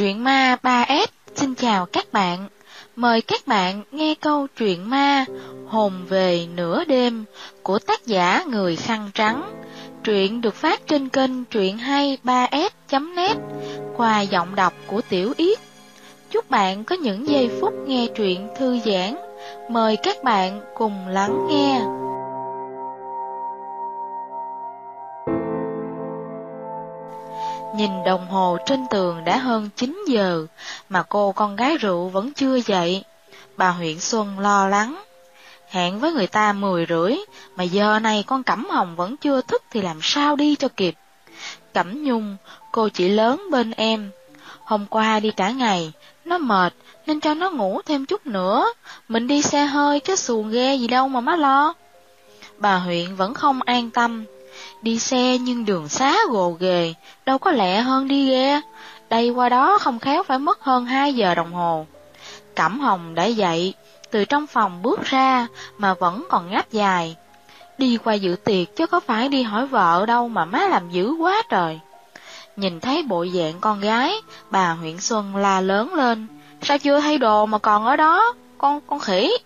Truyện ma 3S xin chào các bạn. Mời các bạn nghe câu chuyện ma, Hồn về nửa đêm, của tác giả Người Khăn Trắng. Truyện được phát trên kênh truyện hay 3s.net qua giọng đọc của Tiểu Yết. Chúc bạn có những giây phút nghe truyện thư giãn. Mời các bạn cùng lắng nghe. Nhìn đồng hồ trên tường đã hơn 9 giờ, mà cô con gái rượu vẫn chưa dậy. Bà huyện Xuân lo lắng. Hẹn với người ta 10 rưỡi, mà giờ này con Cẩm Hồng vẫn chưa thức thì làm sao đi cho kịp. Cẩm Nhung, cô chỉ lớn bên em. Hôm qua đi cả ngày, nó mệt nên cho nó ngủ thêm chút nữa. Mình đi xe hơi chứ xuồng ghe gì đâu mà má lo. Bà huyện vẫn không an tâm. Đi xe nhưng đường xá gồ ghề, đâu có lẹ hơn đi ghe. Đây qua đó không khéo phải mất hơn 2 giờ đồng hồ. Cẩm Hồng đã dậy, từ trong phòng bước ra mà vẫn còn ngáp dài. Đi qua dự tiệc chứ có phải đi hỏi vợ đâu mà má làm dữ quá trời. Nhìn thấy bộ dạng con gái, bà huyện Xuân la lớn lên. Sao chưa thay đồ mà còn ở đó, con con khỉ.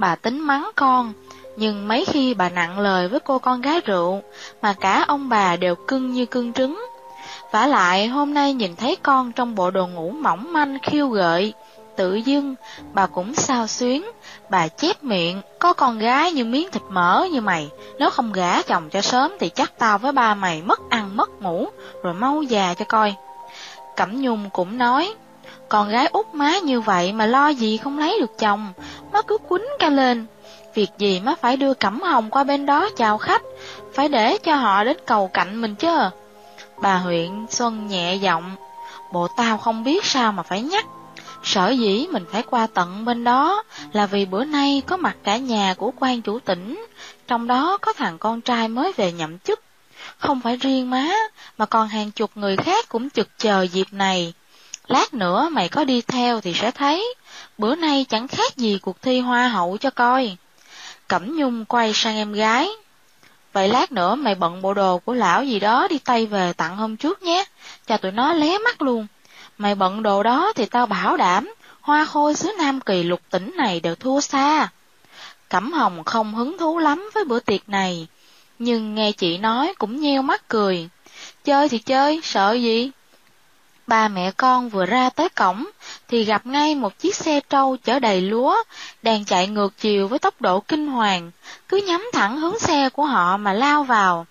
Bà tính mắng con, nhưng mấy khi bà nặng lời với cô con gái rượu, mà cả ông bà đều cưng như cưng trứng. vả lại hôm nay nhìn thấy con trong bộ đồ ngủ mỏng manh khiêu gợi, tự dưng, bà cũng sao xuyến, bà chép miệng, có con gái như miếng thịt mỡ như mày, nếu không gả chồng cho sớm thì chắc tao với ba mày mất ăn mất ngủ, rồi mau già cho coi. Cẩm Nhung cũng nói, con gái út má như vậy mà lo gì không lấy được chồng, má cứ quýnh ca lên, Việc gì má phải đưa Cẩm Hồng qua bên đó chào khách, phải để cho họ đến cầu cạnh mình chứ. Bà huyện Xuân nhẹ giọng, bộ tao không biết sao mà phải nhắc. Sở dĩ mình phải qua tận bên đó là vì bữa nay có mặt cả nhà của quan chủ tỉnh, trong đó có thằng con trai mới về nhậm chức. Không phải riêng má, mà còn hàng chục người khác cũng chực chờ dịp này. Lát nữa mày có đi theo thì sẽ thấy, bữa nay chẳng khác gì cuộc thi hoa hậu cho coi. Cẩm Nhung quay sang em gái. Vậy lát nữa mày bận bộ đồ của lão gì đó đi tay về tặng hôm trước nhé, cho tụi nó lé mắt luôn. Mày bận đồ đó thì tao bảo đảm, hoa khôi xứ Nam Kỳ lục tỉnh này đều thua xa. Cẩm Hồng không hứng thú lắm với bữa tiệc này, nhưng nghe chị nói cũng nheo mắt cười. Chơi thì chơi, sợ gì? Ba mẹ con vừa ra tới cổng, thì gặp ngay một chiếc xe trâu chở đầy lúa, đang chạy ngược chiều với tốc độ kinh hoàng, cứ nhắm thẳng hướng xe của họ mà lao vào.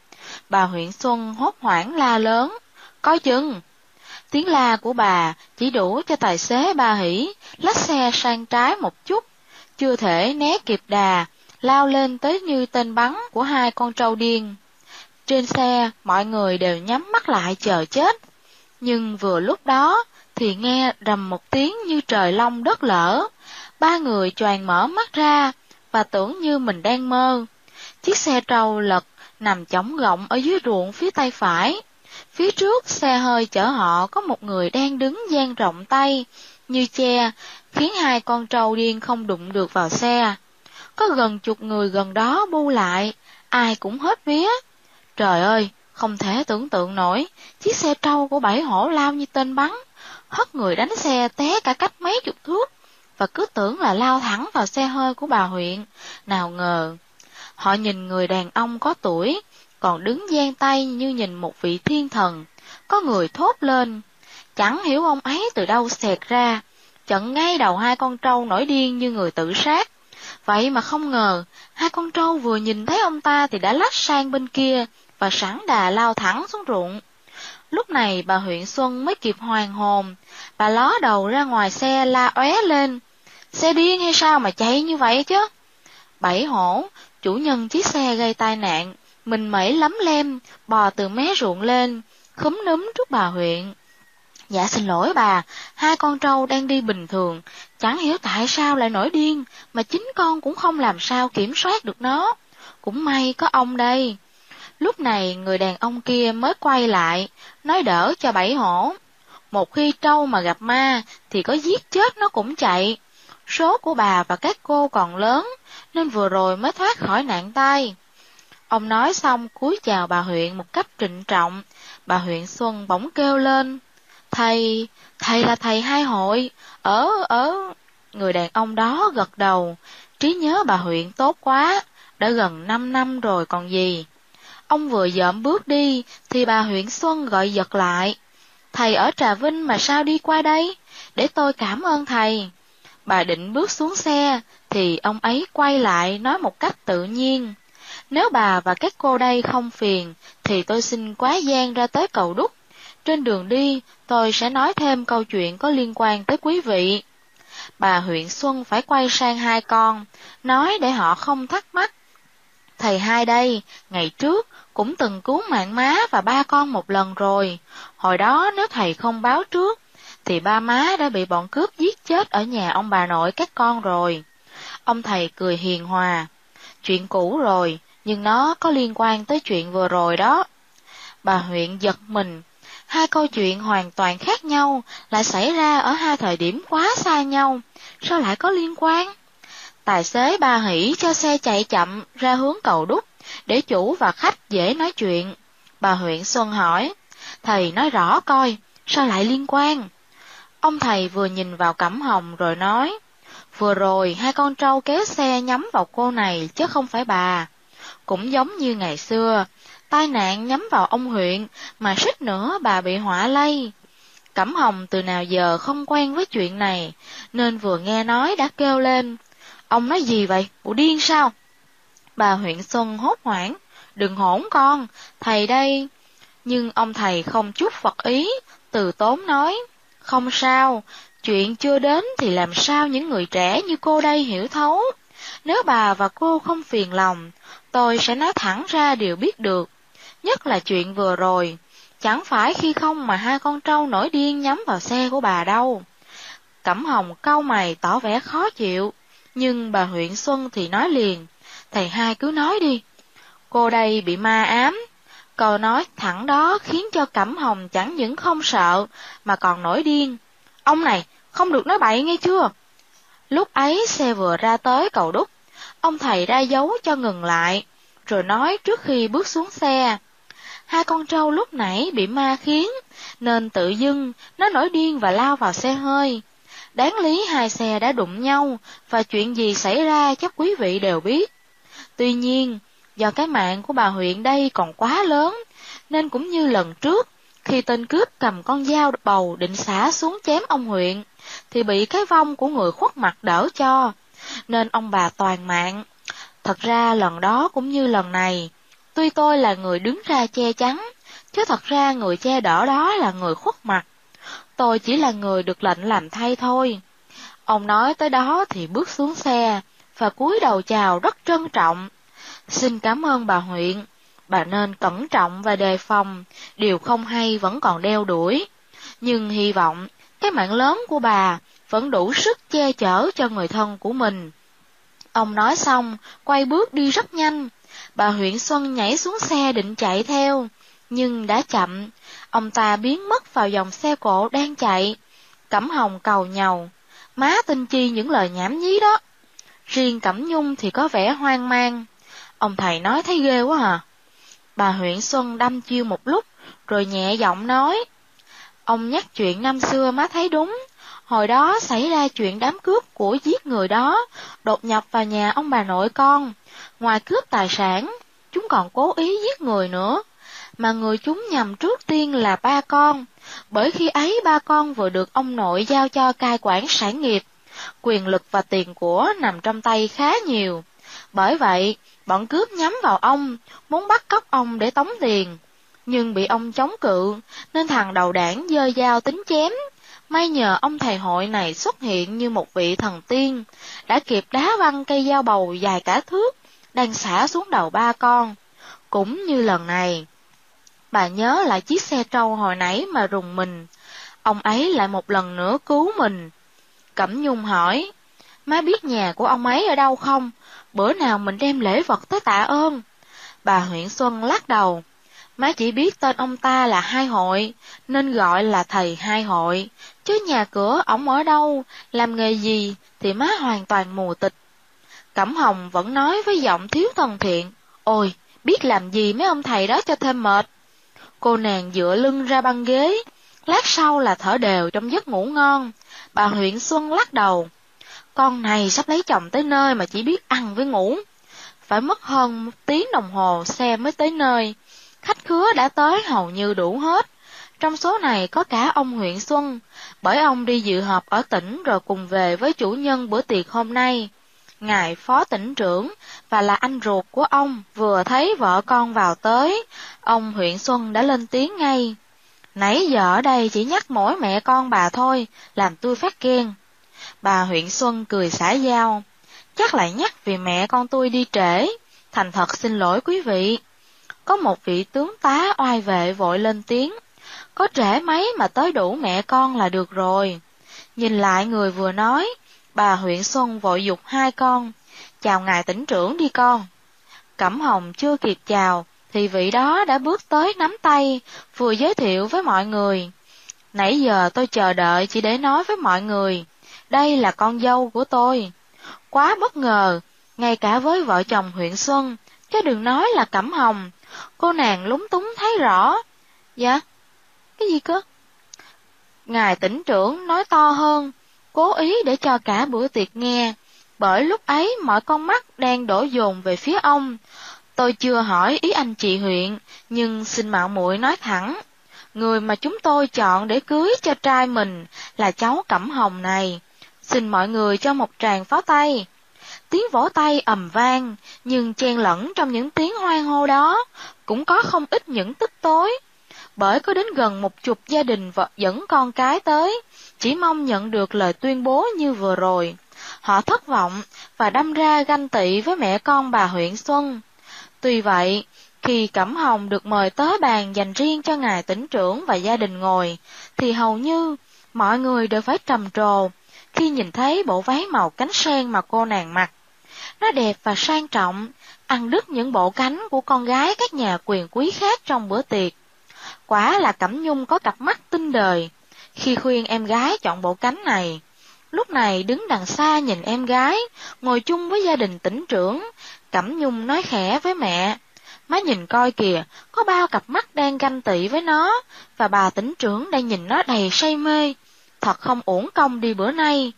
Bà huyện Xuân hốt hoảng la lớn, coi chừng! Tiếng la của bà chỉ đủ cho tài xế ba hỉ, lách xe sang trái một chút, chưa thể né kịp đà, lao lên tới như tên bắn của hai con trâu điên. Trên xe, mọi người đều nhắm mắt lại chờ chết. Nhưng vừa lúc đó, thì nghe rầm một tiếng như trời long đất lở. Ba người choàng mở mắt ra, và tưởng như mình đang mơ. Chiếc xe trâu lật, nằm chống gọng ở dưới ruộng phía tay phải. Phía trước xe hơi chở họ có một người đang đứng dang rộng tay, như che, khiến hai con trâu điên không đụng được vào xe. Có gần chục người gần đó bu lại, ai cũng hết vía. Trời ơi, không thể tưởng tượng nổi, chiếc xe trâu của bảy hổ lao như tên bắn, hất người đánh xe té cả cách mấy chục thước, và cứ tưởng là lao thẳng vào xe hơi của bà huyện. Nào ngờ, họ nhìn người đàn ông có tuổi, còn đứng giang tay như nhìn một vị thiên thần. Có người thốt lên, chẳng hiểu ông ấy từ đâu xẹt ra, chận ngay đầu hai con trâu nổi điên như người tự sát. Vậy mà không ngờ, hai con trâu vừa nhìn thấy ông ta thì đã lách sang bên kia và sẵn đà lao thẳng xuống ruộng. Lúc này bà huyện Xuân mới kịp hoàn hồn, bà ló đầu ra ngoài xe la óe lên. Xe điên hay sao mà chạy như vậy chứ? Bảy hổ, chủ nhân chiếc xe gây tai nạn, mình mẩy lắm lem, bò từ mé ruộng lên, khúm núm trước bà huyện. Dạ xin lỗi bà, hai con trâu đang đi bình thường, chẳng hiểu tại sao lại nổi điên, mà chính con cũng không làm sao kiểm soát được nó. Cũng may có ông đây. Lúc này người đàn ông kia mới quay lại, nói đỡ cho bảy hổ. Một khi trâu mà gặp ma thì có giết chết nó cũng chạy. Số của bà và các cô còn lớn, nên vừa rồi mới thoát khỏi nạn tay. Ông nói xong cúi chào bà huyện một cách trịnh trọng, bà huyện Xuân bỗng kêu lên. Thầy, thầy là thầy hai hội, ở, ở... Người đàn ông đó gật đầu, trí nhớ bà huyện tốt quá, đã gần năm năm rồi còn gì. Ông vừa dợm bước đi, thì bà huyện Xuân gọi giật lại. Thầy ở Trà Vinh mà sao đi qua đây? Để tôi cảm ơn thầy. Bà định bước xuống xe, thì ông ấy quay lại nói một cách tự nhiên. Nếu bà và các cô đây không phiền, thì tôi xin quá gian ra tới cầu đúc. Trên đường đi, tôi sẽ nói thêm câu chuyện có liên quan tới quý vị. Bà huyện Xuân phải quay sang hai con, nói để họ không thắc mắc. Thầy hai đây, ngày trước, cũng từng cứu mạng má và ba con một lần rồi. Hồi đó nếu thầy không báo trước, thì ba má đã bị bọn cướp giết chết ở nhà ông bà nội các con rồi. Ông thầy cười hiền hòa. Chuyện cũ rồi, nhưng nó có liên quan tới chuyện vừa rồi đó. Bà huyện giật mình. Hai câu chuyện hoàn toàn khác nhau, lại xảy ra ở hai thời điểm quá xa nhau. Sao lại có liên quan? Tài xế ba hỉ cho xe chạy chậm ra hướng cầu đúc, để chủ và khách dễ nói chuyện. Bà huyện Xuân hỏi, thầy nói rõ coi, sao lại liên quan? Ông thầy vừa nhìn vào cẩm hồng rồi nói, vừa rồi hai con trâu kéo xe nhắm vào cô này chứ không phải bà. Cũng giống như ngày xưa, tai nạn nhắm vào ông huyện, mà suýt nữa bà bị hỏa lây. Cẩm hồng từ nào giờ không quen với chuyện này, nên vừa nghe nói đã kêu lên. Ông nói gì vậy? Bộ điên sao? Bà huyện Xuân hốt hoảng. Đừng hỗn con, thầy đây. Nhưng ông thầy không chút phật ý, từ tốn nói. Không sao, chuyện chưa đến thì làm sao những người trẻ như cô đây hiểu thấu. Nếu bà và cô không phiền lòng, tôi sẽ nói thẳng ra điều biết được. Nhất là chuyện vừa rồi, chẳng phải khi không mà hai con trâu nổi điên nhắm vào xe của bà đâu. Cẩm hồng cau mày tỏ vẻ khó chịu, nhưng bà huyện Xuân thì nói liền, thầy hai cứ nói đi. Cô đây bị ma ám. Câu nói thẳng đó khiến cho Cẩm Hồng chẳng những không sợ, mà còn nổi điên. Ông này, không được nói bậy nghe chưa? Lúc ấy xe vừa ra tới cầu đúc, ông thầy ra dấu cho ngừng lại, rồi nói trước khi bước xuống xe. Hai con trâu lúc nãy bị ma khiến, nên tự dưng nó nổi điên và lao vào xe hơi. Đáng lý hai xe đã đụng nhau, và chuyện gì xảy ra chắc quý vị đều biết. Tuy nhiên, do cái mạng của bà huyện đây còn quá lớn, nên cũng như lần trước, khi tên cướp cầm con dao bầu định xả xuống chém ông huyện, thì bị cái vong của người khuất mặt đỡ cho, nên ông bà toàn mạng. Thật ra lần đó cũng như lần này, tuy tôi là người đứng ra che chắn, chứ thật ra người che đỡ đó là người khuất mặt. Tôi chỉ là người được lệnh làm thay thôi. Ông nói tới đó thì bước xuống xe, và cúi đầu chào rất trân trọng. Xin cảm ơn bà huyện, bà nên cẩn trọng và đề phòng, điều không hay vẫn còn đeo đuổi. Nhưng hy vọng, cái mạng lớn của bà vẫn đủ sức che chở cho người thân của mình. Ông nói xong, quay bước đi rất nhanh. Bà huyện Xuân nhảy xuống xe định chạy theo, nhưng đã chậm. Ông ta biến mất vào dòng xe cộ đang chạy. Cẩm hồng cầu nhầu. Má tin chi những lời nhảm nhí đó. Riêng Cẩm Nhung thì có vẻ hoang mang. Ông thầy nói thấy ghê quá à. Bà huyện Xuân đâm chiêu một lúc, rồi nhẹ giọng nói. Ông nhắc chuyện năm xưa má thấy đúng. Hồi đó xảy ra chuyện đám cướp của giết người đó, đột nhập vào nhà ông bà nội con. Ngoài cướp tài sản, chúng còn cố ý giết người nữa. Mà người chúng nhầm trước tiên là ba con, bởi khi ấy ba con vừa được ông nội giao cho cai quản sản nghiệp. Quyền lực và tiền của nằm trong tay khá nhiều. Bởi vậy, bọn cướp nhắm vào ông, muốn bắt cóc ông để tống tiền. Nhưng bị ông chống cự, nên thằng đầu đảng dơ dao tính chém. May nhờ ông thầy hội này xuất hiện như một vị thần tiên, đã kịp đá văng cây dao bầu dài cả thước, đang xả xuống đầu ba con. Cũng như lần này, bà nhớ lại chiếc xe trâu hồi nãy mà rùng mình. Ông ấy lại một lần nữa cứu mình. Cẩm Nhung hỏi, má biết nhà của ông ấy ở đâu không? bữa nào mình đem lễ vật tới tạ ơn. Bà huyện Xuân lắc đầu, má chỉ biết tên ông ta là hai hội, nên gọi là thầy hai hội, chứ nhà cửa ổng ở đâu, làm nghề gì thì má hoàn toàn mù tịch. Cẩm Hồng vẫn nói với giọng thiếu thân thiện, ôi, biết làm gì mấy ông thầy đó cho thêm mệt. Cô nàng dựa lưng ra băng ghế, lát sau là thở đều trong giấc ngủ ngon. Bà huyện Xuân lắc đầu. Con này sắp lấy chồng tới nơi mà chỉ biết ăn với ngủ. Phải mất hơn một tiếng đồng hồ xe mới tới nơi. Khách khứa đã tới hầu như đủ hết. Trong số này có cả ông huyện Xuân, bởi ông đi dự họp ở tỉnh rồi cùng về với chủ nhân bữa tiệc hôm nay. Ngài phó tỉnh trưởng và là anh ruột của ông vừa thấy vợ con vào tới, ông huyện Xuân đã lên tiếng ngay. Nãy giờ ở đây chỉ nhắc mỗi mẹ con bà thôi, làm tôi phát ghen. Bà huyện Xuân cười xả dao. Chắc lại nhắc vì mẹ con tôi đi trễ. Thành thật xin lỗi quý vị. Có một vị tướng tá oai vệ vội lên tiếng. Có trễ mấy mà tới đủ mẹ con là được rồi. Nhìn lại người vừa nói, bà huyện Xuân vội dục hai con. Chào ngài tỉnh trưởng đi con. Cẩm Hồng chưa kịp chào, thì vị đó đã bước tới nắm tay, vừa giới thiệu với mọi người. Nãy giờ tôi chờ đợi chỉ để nói với mọi người, đây là con dâu của tôi. Quá bất ngờ, ngay cả với vợ chồng huyện Xuân, chứ đừng nói là Cẩm Hồng, cô nàng lúng túng thấy rõ. Dạ, cái gì cơ? Ngài tỉnh trưởng nói to hơn, cố ý để cho cả bữa tiệc nghe, bởi lúc ấy mọi con mắt đang đổ dồn về phía ông, Tôi chưa hỏi ý anh chị huyện, nhưng xin mạo muội nói thẳng. Người mà chúng tôi chọn để cưới cho trai mình là cháu Cẩm Hồng này. Xin mọi người cho một tràng pháo tay. Tiếng vỗ tay ầm vang, nhưng chen lẫn trong những tiếng hoan hô đó, cũng có không ít những tức tối. Bởi có đến gần một chục gia đình vợ dẫn con cái tới, chỉ mong nhận được lời tuyên bố như vừa rồi. Họ thất vọng và đâm ra ganh tị với mẹ con bà huyện Xuân. Tuy vậy, khi Cẩm Hồng được mời tới bàn dành riêng cho ngài tỉnh trưởng và gia đình ngồi, thì hầu như mọi người đều phải trầm trồ khi nhìn thấy bộ váy màu cánh sen mà cô nàng mặc. Nó đẹp và sang trọng, ăn đứt những bộ cánh của con gái các nhà quyền quý khác trong bữa tiệc. Quả là Cẩm Nhung có cặp mắt tinh đời, khi khuyên em gái chọn bộ cánh này. Lúc này đứng đằng xa nhìn em gái, ngồi chung với gia đình tỉnh trưởng, Cẩm Nhung nói khẽ với mẹ, má nhìn coi kìa, có bao cặp mắt đang ganh tị với nó, và bà tỉnh trưởng đang nhìn nó đầy say mê, thật không uổng công đi bữa nay.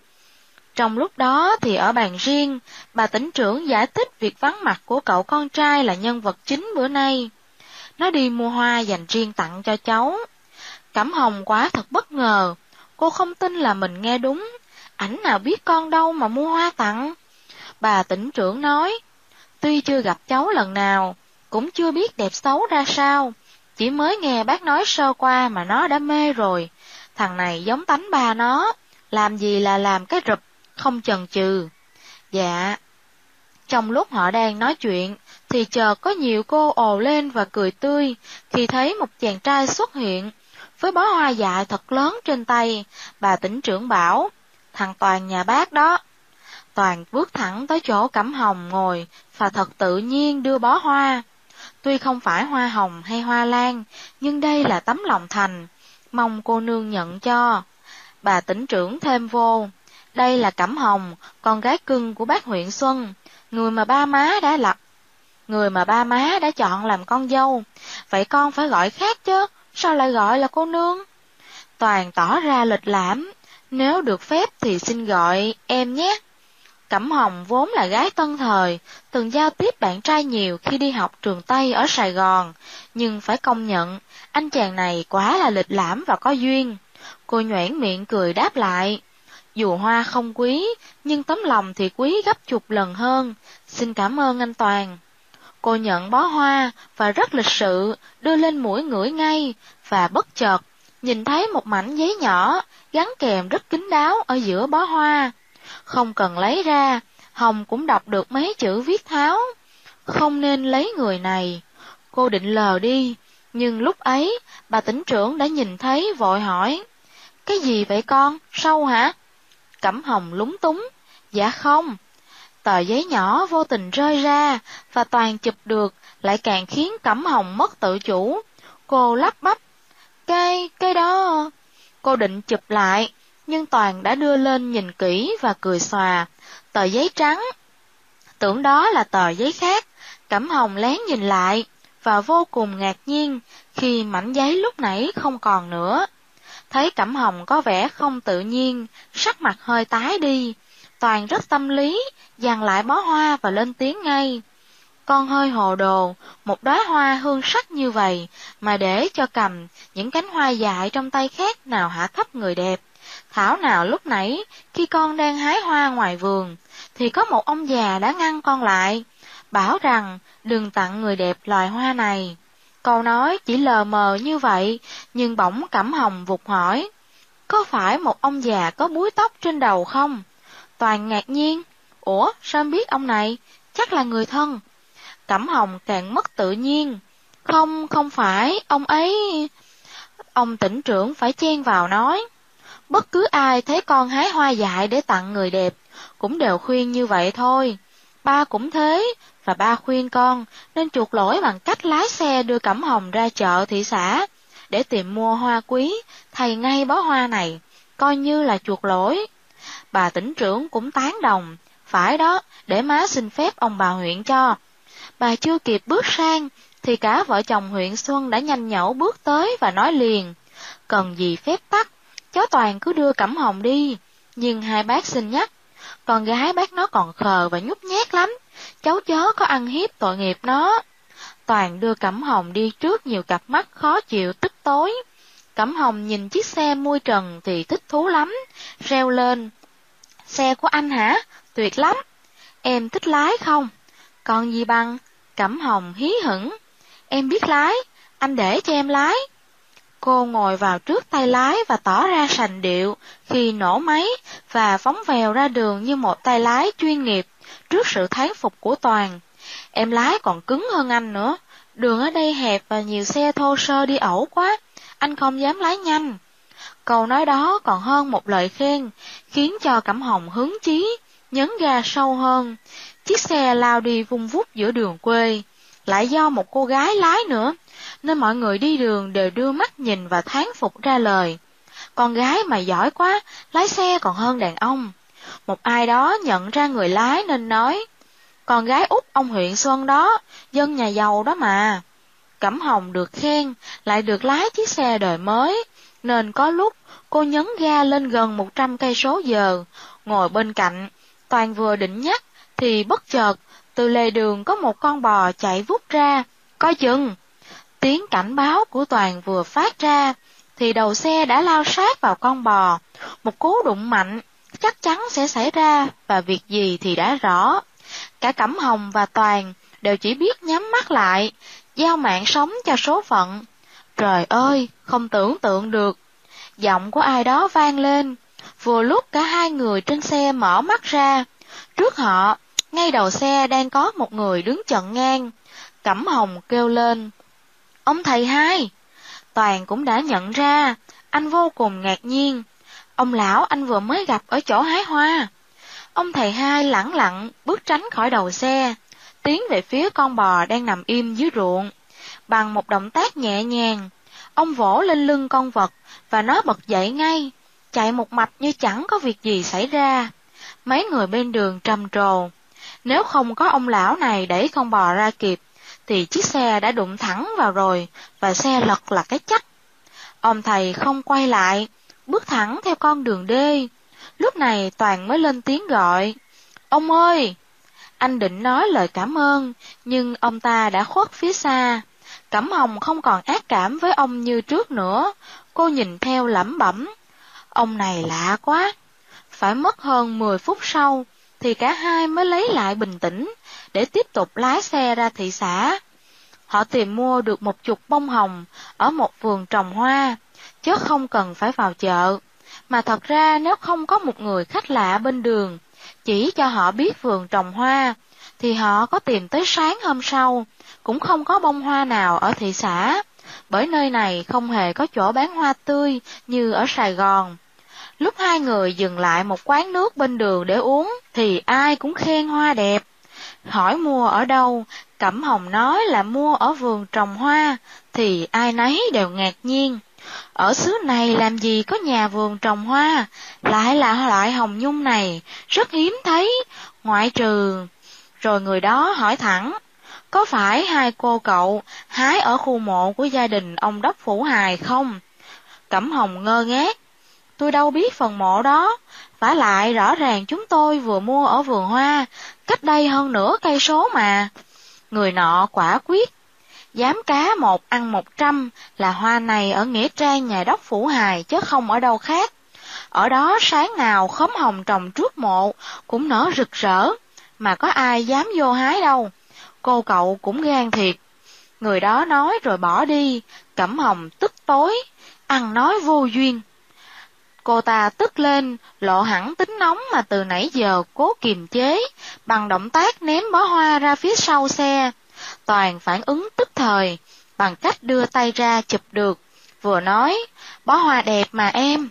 Trong lúc đó thì ở bàn riêng, bà tỉnh trưởng giải thích việc vắng mặt của cậu con trai là nhân vật chính bữa nay. Nó đi mua hoa dành riêng tặng cho cháu. Cẩm Hồng quá thật bất ngờ, cô không tin là mình nghe đúng, ảnh nào biết con đâu mà mua hoa tặng. Bà tỉnh trưởng nói, Tuy chưa gặp cháu lần nào, cũng chưa biết đẹp xấu ra sao, chỉ mới nghe bác nói sơ qua mà nó đã mê rồi. Thằng này giống tánh bà nó, làm gì là làm cái rụp, không chần chừ. Dạ. Trong lúc họ đang nói chuyện, thì chợt có nhiều cô ồ lên và cười tươi khi thấy một chàng trai xuất hiện. Với bó hoa dại thật lớn trên tay, bà tỉnh trưởng bảo, thằng Toàn nhà bác đó. Toàn bước thẳng tới chỗ Cẩm Hồng ngồi và thật tự nhiên đưa bó hoa. Tuy không phải hoa hồng hay hoa lan, nhưng đây là tấm lòng thành, mong cô nương nhận cho. Bà tỉnh trưởng thêm vô, đây là Cẩm Hồng, con gái cưng của bác huyện Xuân, người mà ba má đã lập, người mà ba má đã chọn làm con dâu. Vậy con phải gọi khác chứ, sao lại gọi là cô nương? Toàn tỏ ra lịch lãm, nếu được phép thì xin gọi em nhé. Cẩm Hồng vốn là gái tân thời, từng giao tiếp bạn trai nhiều khi đi học trường Tây ở Sài Gòn, nhưng phải công nhận, anh chàng này quá là lịch lãm và có duyên. Cô nhoẻn miệng cười đáp lại. Dù hoa không quý, nhưng tấm lòng thì quý gấp chục lần hơn. Xin cảm ơn anh Toàn. Cô nhận bó hoa và rất lịch sự, đưa lên mũi ngửi ngay, và bất chợt, nhìn thấy một mảnh giấy nhỏ, gắn kèm rất kín đáo ở giữa bó hoa không cần lấy ra, Hồng cũng đọc được mấy chữ viết tháo. Không nên lấy người này. Cô định lờ đi, nhưng lúc ấy, bà tỉnh trưởng đã nhìn thấy vội hỏi. Cái gì vậy con, sâu hả? Cẩm Hồng lúng túng. Dạ không. Tờ giấy nhỏ vô tình rơi ra, và toàn chụp được, lại càng khiến Cẩm Hồng mất tự chủ. Cô lắp bắp. cây cây đó... Cô định chụp lại, nhưng Toàn đã đưa lên nhìn kỹ và cười xòa. Tờ giấy trắng. Tưởng đó là tờ giấy khác, Cẩm Hồng lén nhìn lại, và vô cùng ngạc nhiên khi mảnh giấy lúc nãy không còn nữa. Thấy Cẩm Hồng có vẻ không tự nhiên, sắc mặt hơi tái đi. Toàn rất tâm lý, dàn lại bó hoa và lên tiếng ngay. Con hơi hồ đồ, một đóa hoa hương sắc như vậy, mà để cho cầm những cánh hoa dại trong tay khác nào hạ thấp người đẹp. Thảo nào lúc nãy, khi con đang hái hoa ngoài vườn, thì có một ông già đã ngăn con lại, bảo rằng đừng tặng người đẹp loài hoa này. Câu nói chỉ lờ mờ như vậy, nhưng bỗng Cẩm Hồng vụt hỏi, có phải một ông già có búi tóc trên đầu không? Toàn ngạc nhiên, ủa sao biết ông này? Chắc là người thân. Cẩm Hồng càng mất tự nhiên. Không, không phải, ông ấy... Ông tỉnh trưởng phải chen vào nói. Bất cứ ai thấy con hái hoa dại để tặng người đẹp, cũng đều khuyên như vậy thôi. Ba cũng thế, và ba khuyên con nên chuộc lỗi bằng cách lái xe đưa Cẩm Hồng ra chợ thị xã để tìm mua hoa quý, thay ngay bó hoa này, coi như là chuộc lỗi. Bà tỉnh trưởng cũng tán đồng, phải đó, để má xin phép ông bà huyện cho. Bà chưa kịp bước sang, thì cả vợ chồng huyện Xuân đã nhanh nhẩu bước tới và nói liền, cần gì phép tắc, cháu Toàn cứ đưa Cẩm Hồng đi. Nhưng hai bác xin nhắc, con gái bác nó còn khờ và nhút nhát lắm, cháu chớ có ăn hiếp tội nghiệp nó. Toàn đưa Cẩm Hồng đi trước nhiều cặp mắt khó chịu tức tối. Cẩm Hồng nhìn chiếc xe mui trần thì thích thú lắm, reo lên. Xe của anh hả? Tuyệt lắm. Em thích lái không? Còn gì bằng? Cẩm Hồng hí hửng. Em biết lái, anh để cho em lái. Cô ngồi vào trước tay lái và tỏ ra sành điệu khi nổ máy và phóng vèo ra đường như một tay lái chuyên nghiệp trước sự thán phục của Toàn. Em lái còn cứng hơn anh nữa, đường ở đây hẹp và nhiều xe thô sơ đi ẩu quá, anh không dám lái nhanh. Câu nói đó còn hơn một lời khen, khiến cho Cẩm Hồng hứng chí, nhấn ga sâu hơn. Chiếc xe lao đi vung vút giữa đường quê, lại do một cô gái lái nữa, nên mọi người đi đường đều đưa mắt nhìn và thán phục ra lời. Con gái mà giỏi quá, lái xe còn hơn đàn ông. Một ai đó nhận ra người lái nên nói, con gái út ông huyện Xuân đó, dân nhà giàu đó mà. Cẩm Hồng được khen, lại được lái chiếc xe đời mới, nên có lúc cô nhấn ga lên gần 100 cây số giờ, ngồi bên cạnh, toàn vừa định nhắc, thì bất chợt, từ lề đường có một con bò chạy vút ra, coi chừng. Tiếng cảnh báo của Toàn vừa phát ra, thì đầu xe đã lao sát vào con bò, một cú đụng mạnh, chắc chắn sẽ xảy ra, và việc gì thì đã rõ. Cả Cẩm Hồng và Toàn đều chỉ biết nhắm mắt lại, giao mạng sống cho số phận. Trời ơi, không tưởng tượng được. Giọng của ai đó vang lên, vừa lúc cả hai người trên xe mở mắt ra. Trước họ, ngay đầu xe đang có một người đứng chận ngang. Cẩm Hồng kêu lên. Ông thầy hai! Toàn cũng đã nhận ra, anh vô cùng ngạc nhiên. Ông lão anh vừa mới gặp ở chỗ hái hoa. Ông thầy hai lẳng lặng bước tránh khỏi đầu xe, tiến về phía con bò đang nằm im dưới ruộng. Bằng một động tác nhẹ nhàng, ông vỗ lên lưng con vật và nó bật dậy ngay, chạy một mạch như chẳng có việc gì xảy ra. Mấy người bên đường trầm trồ. Nếu không có ông lão này đẩy con bò ra kịp, thì chiếc xe đã đụng thẳng vào rồi, và xe lật là cái chắc. Ông thầy không quay lại, bước thẳng theo con đường đê. Lúc này Toàn mới lên tiếng gọi. Ông ơi! Anh định nói lời cảm ơn, nhưng ông ta đã khuất phía xa. Cẩm Hồng không còn ác cảm với ông như trước nữa. Cô nhìn theo lẩm bẩm. Ông này lạ quá. Phải mất hơn 10 phút sau, thì cả hai mới lấy lại bình tĩnh, để tiếp tục lái xe ra thị xã. Họ tìm mua được một chục bông hồng ở một vườn trồng hoa, chứ không cần phải vào chợ. Mà thật ra nếu không có một người khách lạ bên đường, chỉ cho họ biết vườn trồng hoa, thì họ có tìm tới sáng hôm sau, cũng không có bông hoa nào ở thị xã, bởi nơi này không hề có chỗ bán hoa tươi như ở Sài Gòn. Lúc hai người dừng lại một quán nước bên đường để uống, thì ai cũng khen hoa đẹp. Hỏi mua ở đâu, Cẩm Hồng nói là mua ở vườn trồng hoa, thì ai nấy đều ngạc nhiên. Ở xứ này làm gì có nhà vườn trồng hoa, lại là loại hồng nhung này, rất hiếm thấy, ngoại trừ. Rồi người đó hỏi thẳng, có phải hai cô cậu hái ở khu mộ của gia đình ông Đốc Phủ Hài không? Cẩm Hồng ngơ ngác. Tôi đâu biết phần mộ đó, vả lại rõ ràng chúng tôi vừa mua ở vườn hoa, cách đây hơn nửa cây số mà. Người nọ quả quyết. Dám cá một ăn một trăm là hoa này ở Nghĩa Trang nhà đốc Phủ Hài chứ không ở đâu khác. Ở đó sáng nào khóm hồng trồng trước mộ cũng nở rực rỡ, mà có ai dám vô hái đâu. Cô cậu cũng gan thiệt. Người đó nói rồi bỏ đi, Cẩm Hồng tức tối, ăn nói vô duyên. Cô ta tức lên, lộ hẳn tính nóng mà từ nãy giờ cố kiềm chế, bằng động tác ném bó hoa ra phía sau xe. Toàn phản ứng tức thời, bằng cách đưa tay ra chụp được, vừa nói, bó hoa đẹp mà em.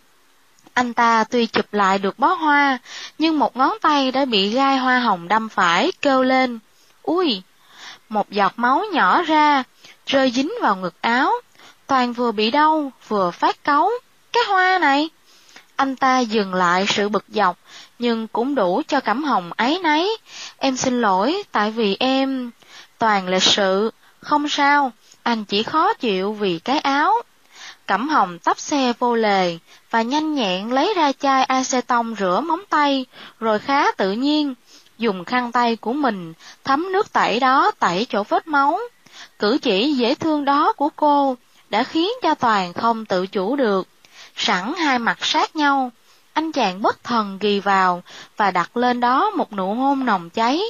Anh ta tuy chụp lại được bó hoa, nhưng một ngón tay đã bị gai hoa hồng đâm phải, kêu lên. Ui! Một giọt máu nhỏ ra, rơi dính vào ngực áo. Toàn vừa bị đau, vừa phát cáu. Cái hoa này! Anh ta dừng lại sự bực dọc, nhưng cũng đủ cho Cẩm Hồng ấy nấy. Em xin lỗi, tại vì em... Toàn lịch sự, không sao, anh chỉ khó chịu vì cái áo. Cẩm Hồng tấp xe vô lề và nhanh nhẹn lấy ra chai aceton rửa móng tay, rồi khá tự nhiên, dùng khăn tay của mình thấm nước tẩy đó tẩy chỗ vết máu. Cử chỉ dễ thương đó của cô đã khiến cho Toàn không tự chủ được. Sẵn hai mặt sát nhau, anh chàng bất thần ghi vào và đặt lên đó một nụ hôn nồng cháy.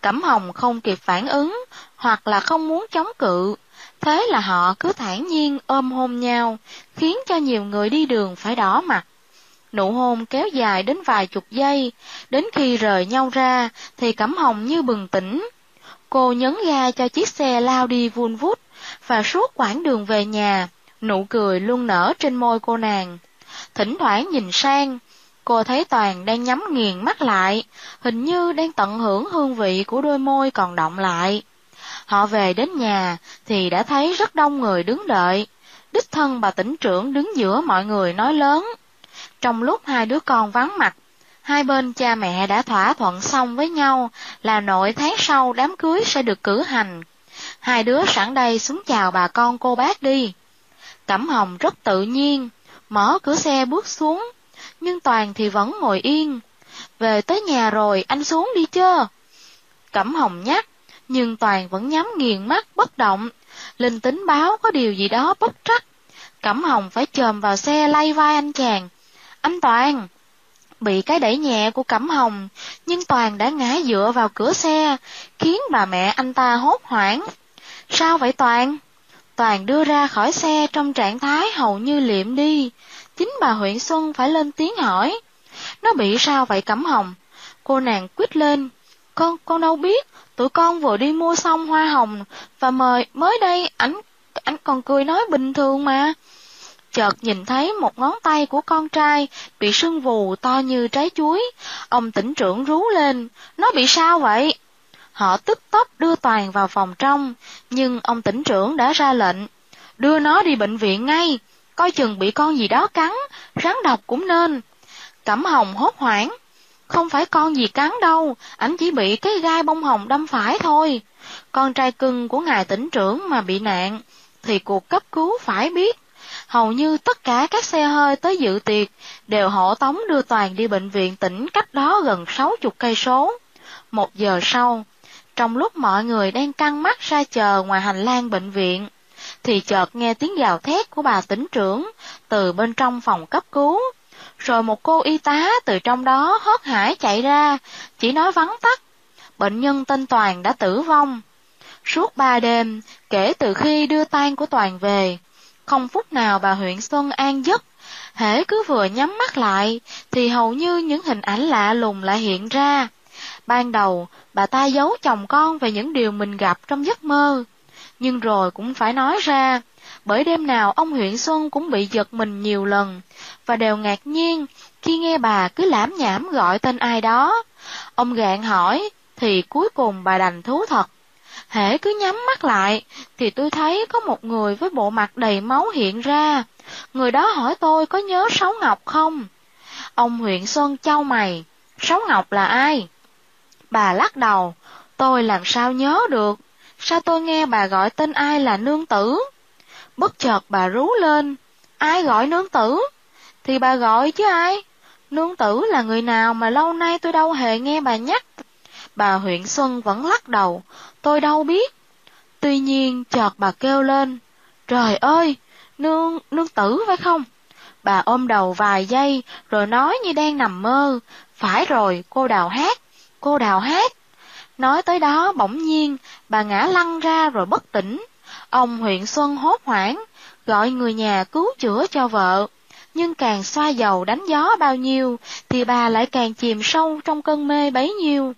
Cẩm Hồng không kịp phản ứng, hoặc là không muốn chống cự, thế là họ cứ thản nhiên ôm hôn nhau, khiến cho nhiều người đi đường phải đỏ mặt. Nụ hôn kéo dài đến vài chục giây, đến khi rời nhau ra thì Cẩm Hồng như bừng tỉnh. Cô nhấn ga cho chiếc xe lao đi vun vút, và suốt quãng đường về nhà, nụ cười luôn nở trên môi cô nàng. Thỉnh thoảng nhìn sang, cô thấy Toàn đang nhắm nghiền mắt lại, hình như đang tận hưởng hương vị của đôi môi còn động lại. Họ về đến nhà thì đã thấy rất đông người đứng đợi. Đích thân bà tỉnh trưởng đứng giữa mọi người nói lớn. Trong lúc hai đứa con vắng mặt, hai bên cha mẹ đã thỏa thuận xong với nhau là nội tháng sau đám cưới sẽ được cử hành. Hai đứa sẵn đây xuống chào bà con cô bác đi. Cẩm Hồng rất tự nhiên, mở cửa xe bước xuống, nhưng Toàn thì vẫn ngồi yên. Về tới nhà rồi, anh xuống đi chưa? Cẩm Hồng nhắc, nhưng Toàn vẫn nhắm nghiền mắt bất động. Linh tính báo có điều gì đó bất trắc. Cẩm Hồng phải chồm vào xe lay vai anh chàng. Anh Toàn! Bị cái đẩy nhẹ của Cẩm Hồng, nhưng Toàn đã ngã dựa vào cửa xe, khiến bà mẹ anh ta hốt hoảng. Sao vậy Toàn? Toàn đưa ra khỏi xe trong trạng thái hầu như liệm đi. Chính bà huyện Xuân phải lên tiếng hỏi. Nó bị sao vậy Cẩm Hồng? Cô nàng quýt lên. Con, con đâu biết, tụi con vừa đi mua xong hoa hồng, và mời, mới đây, ảnh, ảnh còn cười nói bình thường mà. Chợt nhìn thấy một ngón tay của con trai bị sưng vù to như trái chuối, ông tỉnh trưởng rú lên, nó bị sao vậy? Họ tức tốc đưa Toàn vào phòng trong, nhưng ông tỉnh trưởng đã ra lệnh, đưa nó đi bệnh viện ngay, coi chừng bị con gì đó cắn, rắn độc cũng nên. Cẩm Hồng hốt hoảng, không phải con gì cắn đâu, ảnh chỉ bị cái gai bông hồng đâm phải thôi. Con trai cưng của ngài tỉnh trưởng mà bị nạn, thì cuộc cấp cứu phải biết. Hầu như tất cả các xe hơi tới dự tiệc đều hộ tống đưa Toàn đi bệnh viện tỉnh cách đó gần sáu chục cây số. Một giờ sau, trong lúc mọi người đang căng mắt ra chờ ngoài hành lang bệnh viện, thì chợt nghe tiếng gào thét của bà tỉnh trưởng từ bên trong phòng cấp cứu. Rồi một cô y tá từ trong đó hớt hải chạy ra, chỉ nói vắng tắt. Bệnh nhân tên Toàn đã tử vong. Suốt ba đêm, kể từ khi đưa tang của Toàn về, không phút nào bà huyện Xuân an giấc. Hễ cứ vừa nhắm mắt lại, thì hầu như những hình ảnh lạ lùng lại hiện ra. Ban đầu, bà ta giấu chồng con về những điều mình gặp trong giấc mơ. Nhưng rồi cũng phải nói ra, bởi đêm nào ông huyện Xuân cũng bị giật mình nhiều lần, và đều ngạc nhiên khi nghe bà cứ lãm nhảm gọi tên ai đó. Ông gạn hỏi, thì cuối cùng bà đành thú thật. Hễ cứ nhắm mắt lại, thì tôi thấy có một người với bộ mặt đầy máu hiện ra. Người đó hỏi tôi có nhớ Sáu Ngọc không? Ông huyện Xuân trao mày, Sáu Ngọc là ai? Bà lắc đầu, tôi làm sao nhớ được, sao tôi nghe bà gọi tên ai là nương tử? Bất chợt bà rú lên, Ai gọi nương tử? Thì bà gọi chứ ai? Nương tử là người nào mà lâu nay tôi đâu hề nghe bà nhắc. Bà huyện Xuân vẫn lắc đầu, tôi đâu biết. Tuy nhiên chợt bà kêu lên, trời ơi, nương, nương tử phải không? Bà ôm đầu vài giây rồi nói như đang nằm mơ, phải rồi, cô đào hát, cô đào hát. Nói tới đó bỗng nhiên, bà ngã lăn ra rồi bất tỉnh. Ông huyện Xuân hốt hoảng, gọi người nhà cứu chữa cho vợ. Nhưng càng xoa dầu đánh gió bao nhiêu, thì bà lại càng chìm sâu trong cơn mê bấy nhiêu.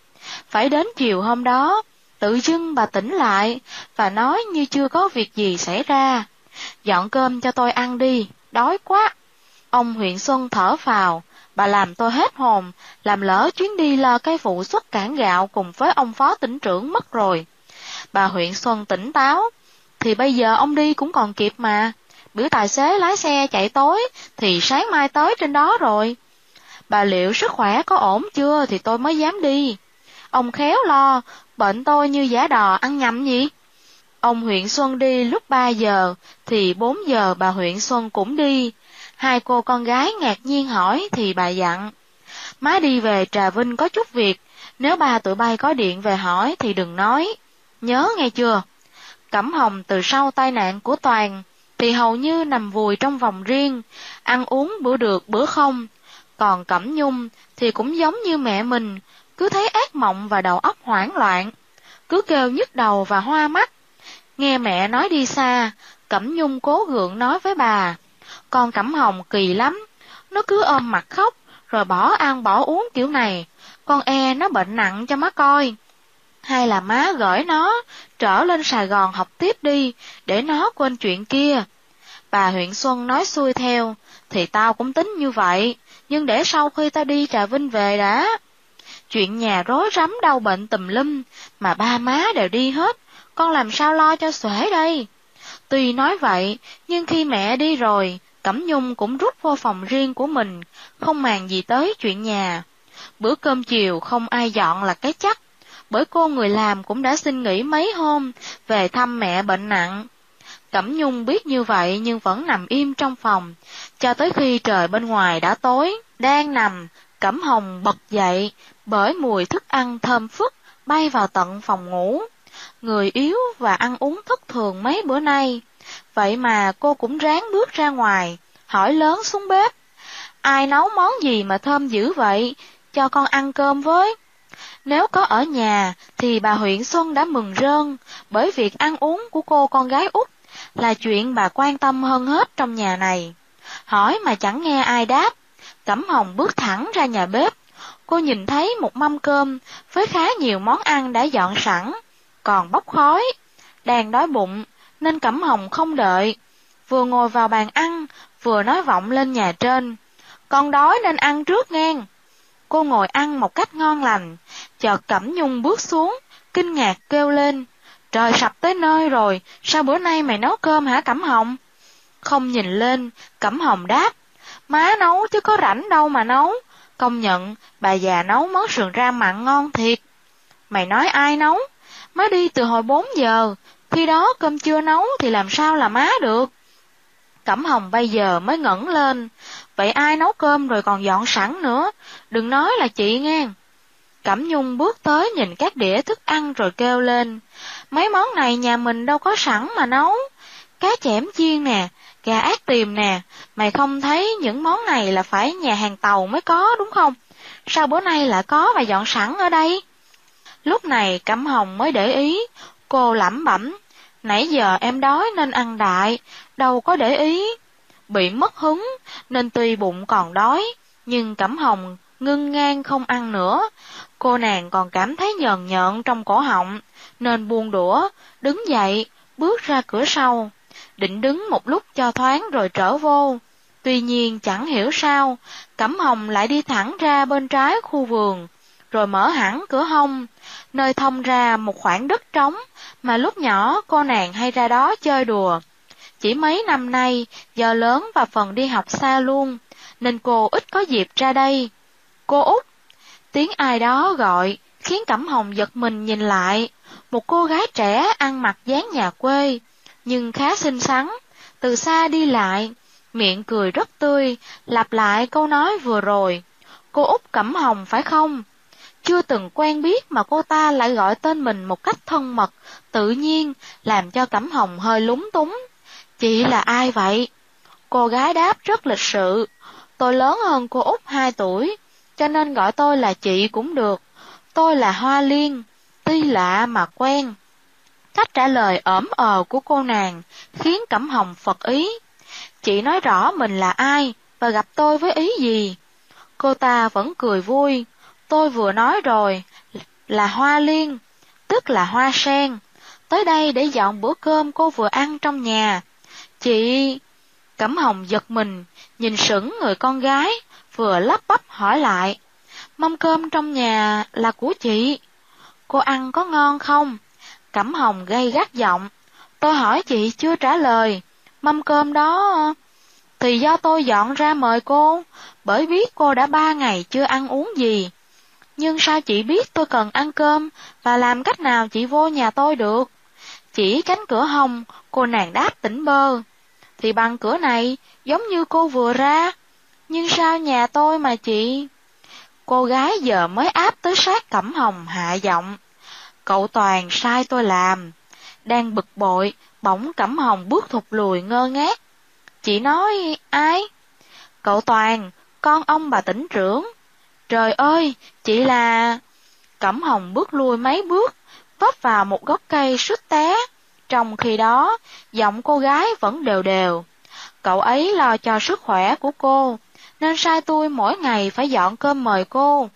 Phải đến chiều hôm đó, tự dưng bà tỉnh lại, và nói như chưa có việc gì xảy ra. Dọn cơm cho tôi ăn đi, đói quá. Ông huyện Xuân thở phào bà làm tôi hết hồn, làm lỡ chuyến đi lo cái vụ xuất cản gạo cùng với ông phó tỉnh trưởng mất rồi. Bà huyện Xuân tỉnh táo, thì bây giờ ông đi cũng còn kịp mà. Bữa tài xế lái xe chạy tối, thì sáng mai tới trên đó rồi. Bà liệu sức khỏe có ổn chưa thì tôi mới dám đi. Ông khéo lo, bệnh tôi như giả đò ăn nhầm gì? Ông huyện Xuân đi lúc 3 giờ, thì 4 giờ bà huyện Xuân cũng đi. Hai cô con gái ngạc nhiên hỏi thì bà dặn. Má đi về Trà Vinh có chút việc, nếu ba tụi bay có điện về hỏi thì đừng nói. Nhớ nghe chưa? Cẩm Hồng từ sau tai nạn của Toàn thì hầu như nằm vùi trong vòng riêng, ăn uống bữa được bữa không. Còn Cẩm Nhung thì cũng giống như mẹ mình, cứ thấy ác mộng và đầu óc hoảng loạn, cứ kêu nhức đầu và hoa mắt. Nghe mẹ nói đi xa, Cẩm Nhung cố gượng nói với bà, con Cẩm Hồng kỳ lắm, nó cứ ôm mặt khóc, rồi bỏ ăn bỏ uống kiểu này, con e nó bệnh nặng cho má coi. Hay là má gửi nó trở lên Sài Gòn học tiếp đi, để nó quên chuyện kia. Bà huyện Xuân nói xuôi theo, thì tao cũng tính như vậy, nhưng để sau khi tao đi Trà Vinh về đã. Chuyện nhà rối rắm đau bệnh tùm lum, mà ba má đều đi hết, con làm sao lo cho xuể đây? Tuy nói vậy, nhưng khi mẹ đi rồi, Cẩm Nhung cũng rút vô phòng riêng của mình, không màng gì tới chuyện nhà. Bữa cơm chiều không ai dọn là cái chắc, bởi cô người làm cũng đã xin nghỉ mấy hôm về thăm mẹ bệnh nặng. Cẩm Nhung biết như vậy nhưng vẫn nằm im trong phòng, cho tới khi trời bên ngoài đã tối, đang nằm, Cẩm Hồng bật dậy, bởi mùi thức ăn thơm phức bay vào tận phòng ngủ. Người yếu và ăn uống thất thường mấy bữa nay, vậy mà cô cũng ráng bước ra ngoài, hỏi lớn xuống bếp. Ai nấu món gì mà thơm dữ vậy, cho con ăn cơm với. Nếu có ở nhà thì bà huyện Xuân đã mừng rơn, bởi việc ăn uống của cô con gái út là chuyện bà quan tâm hơn hết trong nhà này. Hỏi mà chẳng nghe ai đáp, Cẩm Hồng bước thẳng ra nhà bếp. Cô nhìn thấy một mâm cơm với khá nhiều món ăn đã dọn sẵn, còn bốc khói. Đang đói bụng, nên Cẩm Hồng không đợi. Vừa ngồi vào bàn ăn, vừa nói vọng lên nhà trên. Con đói nên ăn trước ngang. Cô ngồi ăn một cách ngon lành, chợt Cẩm Nhung bước xuống, kinh ngạc kêu lên. Trời sập tới nơi rồi, sao bữa nay mày nấu cơm hả Cẩm Hồng? Không nhìn lên, Cẩm Hồng đáp. Má nấu chứ có rảnh đâu mà nấu. Công nhận, bà già nấu món sườn ra mặn ngon thiệt. Mày nói ai nấu? Má đi từ hồi 4 giờ, khi đó cơm chưa nấu thì làm sao là má được? Cẩm Hồng bây giờ mới ngẩng lên, vậy ai nấu cơm rồi còn dọn sẵn nữa, đừng nói là chị nghe. Cẩm Nhung bước tới nhìn các đĩa thức ăn rồi kêu lên, mấy món này nhà mình đâu có sẵn mà nấu. Cá chẻm chiên nè, gà ác tiềm nè, mày không thấy những món này là phải nhà hàng tàu mới có đúng không? Sao bữa nay lại có và dọn sẵn ở đây? Lúc này Cẩm Hồng mới để ý, cô lẩm bẩm, nãy giờ em đói nên ăn đại, đâu có để ý. Bị mất hứng, nên tuy bụng còn đói, nhưng Cẩm Hồng ngưng ngang không ăn nữa. Cô nàng còn cảm thấy nhờn nhợn trong cổ họng, nên buông đũa, đứng dậy, bước ra cửa sau. Định đứng một lúc cho thoáng rồi trở vô. Tuy nhiên chẳng hiểu sao, Cẩm Hồng lại đi thẳng ra bên trái khu vườn, rồi mở hẳn cửa hông, nơi thông ra một khoảng đất trống mà lúc nhỏ cô nàng hay ra đó chơi đùa. Chỉ mấy năm nay, giờ lớn và phần đi học xa luôn, nên cô ít có dịp ra đây. Cô Út! Tiếng ai đó gọi, khiến Cẩm Hồng giật mình nhìn lại. Một cô gái trẻ ăn mặc dáng nhà quê, nhưng khá xinh xắn, từ xa đi lại. miệng cười rất tươi, lặp lại câu nói vừa rồi. Cô Út Cẩm Hồng phải không? Chưa từng quen biết mà cô ta lại gọi tên mình một cách thân mật, tự nhiên, làm cho Cẩm Hồng hơi lúng túng. Chị là ai vậy? Cô gái đáp rất lịch sự. Tôi lớn hơn cô Út 2 tuổi, cho nên gọi tôi là chị cũng được. Tôi là Hoa Liên, tuy lạ mà quen. Cách trả lời ẩm ờ của cô nàng khiến Cẩm Hồng phật ý. Chị nói rõ mình là ai và gặp tôi với ý gì. Cô ta vẫn cười vui. Tôi vừa nói rồi, là Hoa Liên, tức là Hoa Sen. Tới đây để dọn bữa cơm cô vừa ăn trong nhà. Chị... Cẩm Hồng giật mình, nhìn sững người con gái, vừa lắp bắp hỏi lại. Mâm cơm trong nhà là của chị. Cô ăn có ngon không? Cẩm Hồng gây gắt giọng. Tôi hỏi chị chưa trả lời. Mâm cơm đó... Thì do tôi dọn ra mời cô, bởi biết cô đã ba ngày chưa ăn uống gì. Nhưng sao chị biết tôi cần ăn cơm, và làm cách nào chị vô nhà tôi được? Chỉ cánh cửa hồng, cô nàng đáp tỉnh bơ. Thì bằng cửa này, giống như cô vừa ra. Nhưng sao nhà tôi mà chị... Cô gái giờ mới áp tới sát cẩm hồng hạ giọng. Cậu Toàn sai tôi làm. Đang bực bội, bỗng cẩm hồng bước thụt lùi ngơ ngác. Chị nói, ai? Cậu Toàn, con ông bà tỉnh trưởng. Trời ơi, chị là... Cẩm hồng bước lui mấy bước, vấp vào một gốc cây suýt té. Trong khi đó, giọng cô gái vẫn đều đều. Cậu ấy lo cho sức khỏe của cô, nên sai tôi mỗi ngày phải dọn cơm mời cô.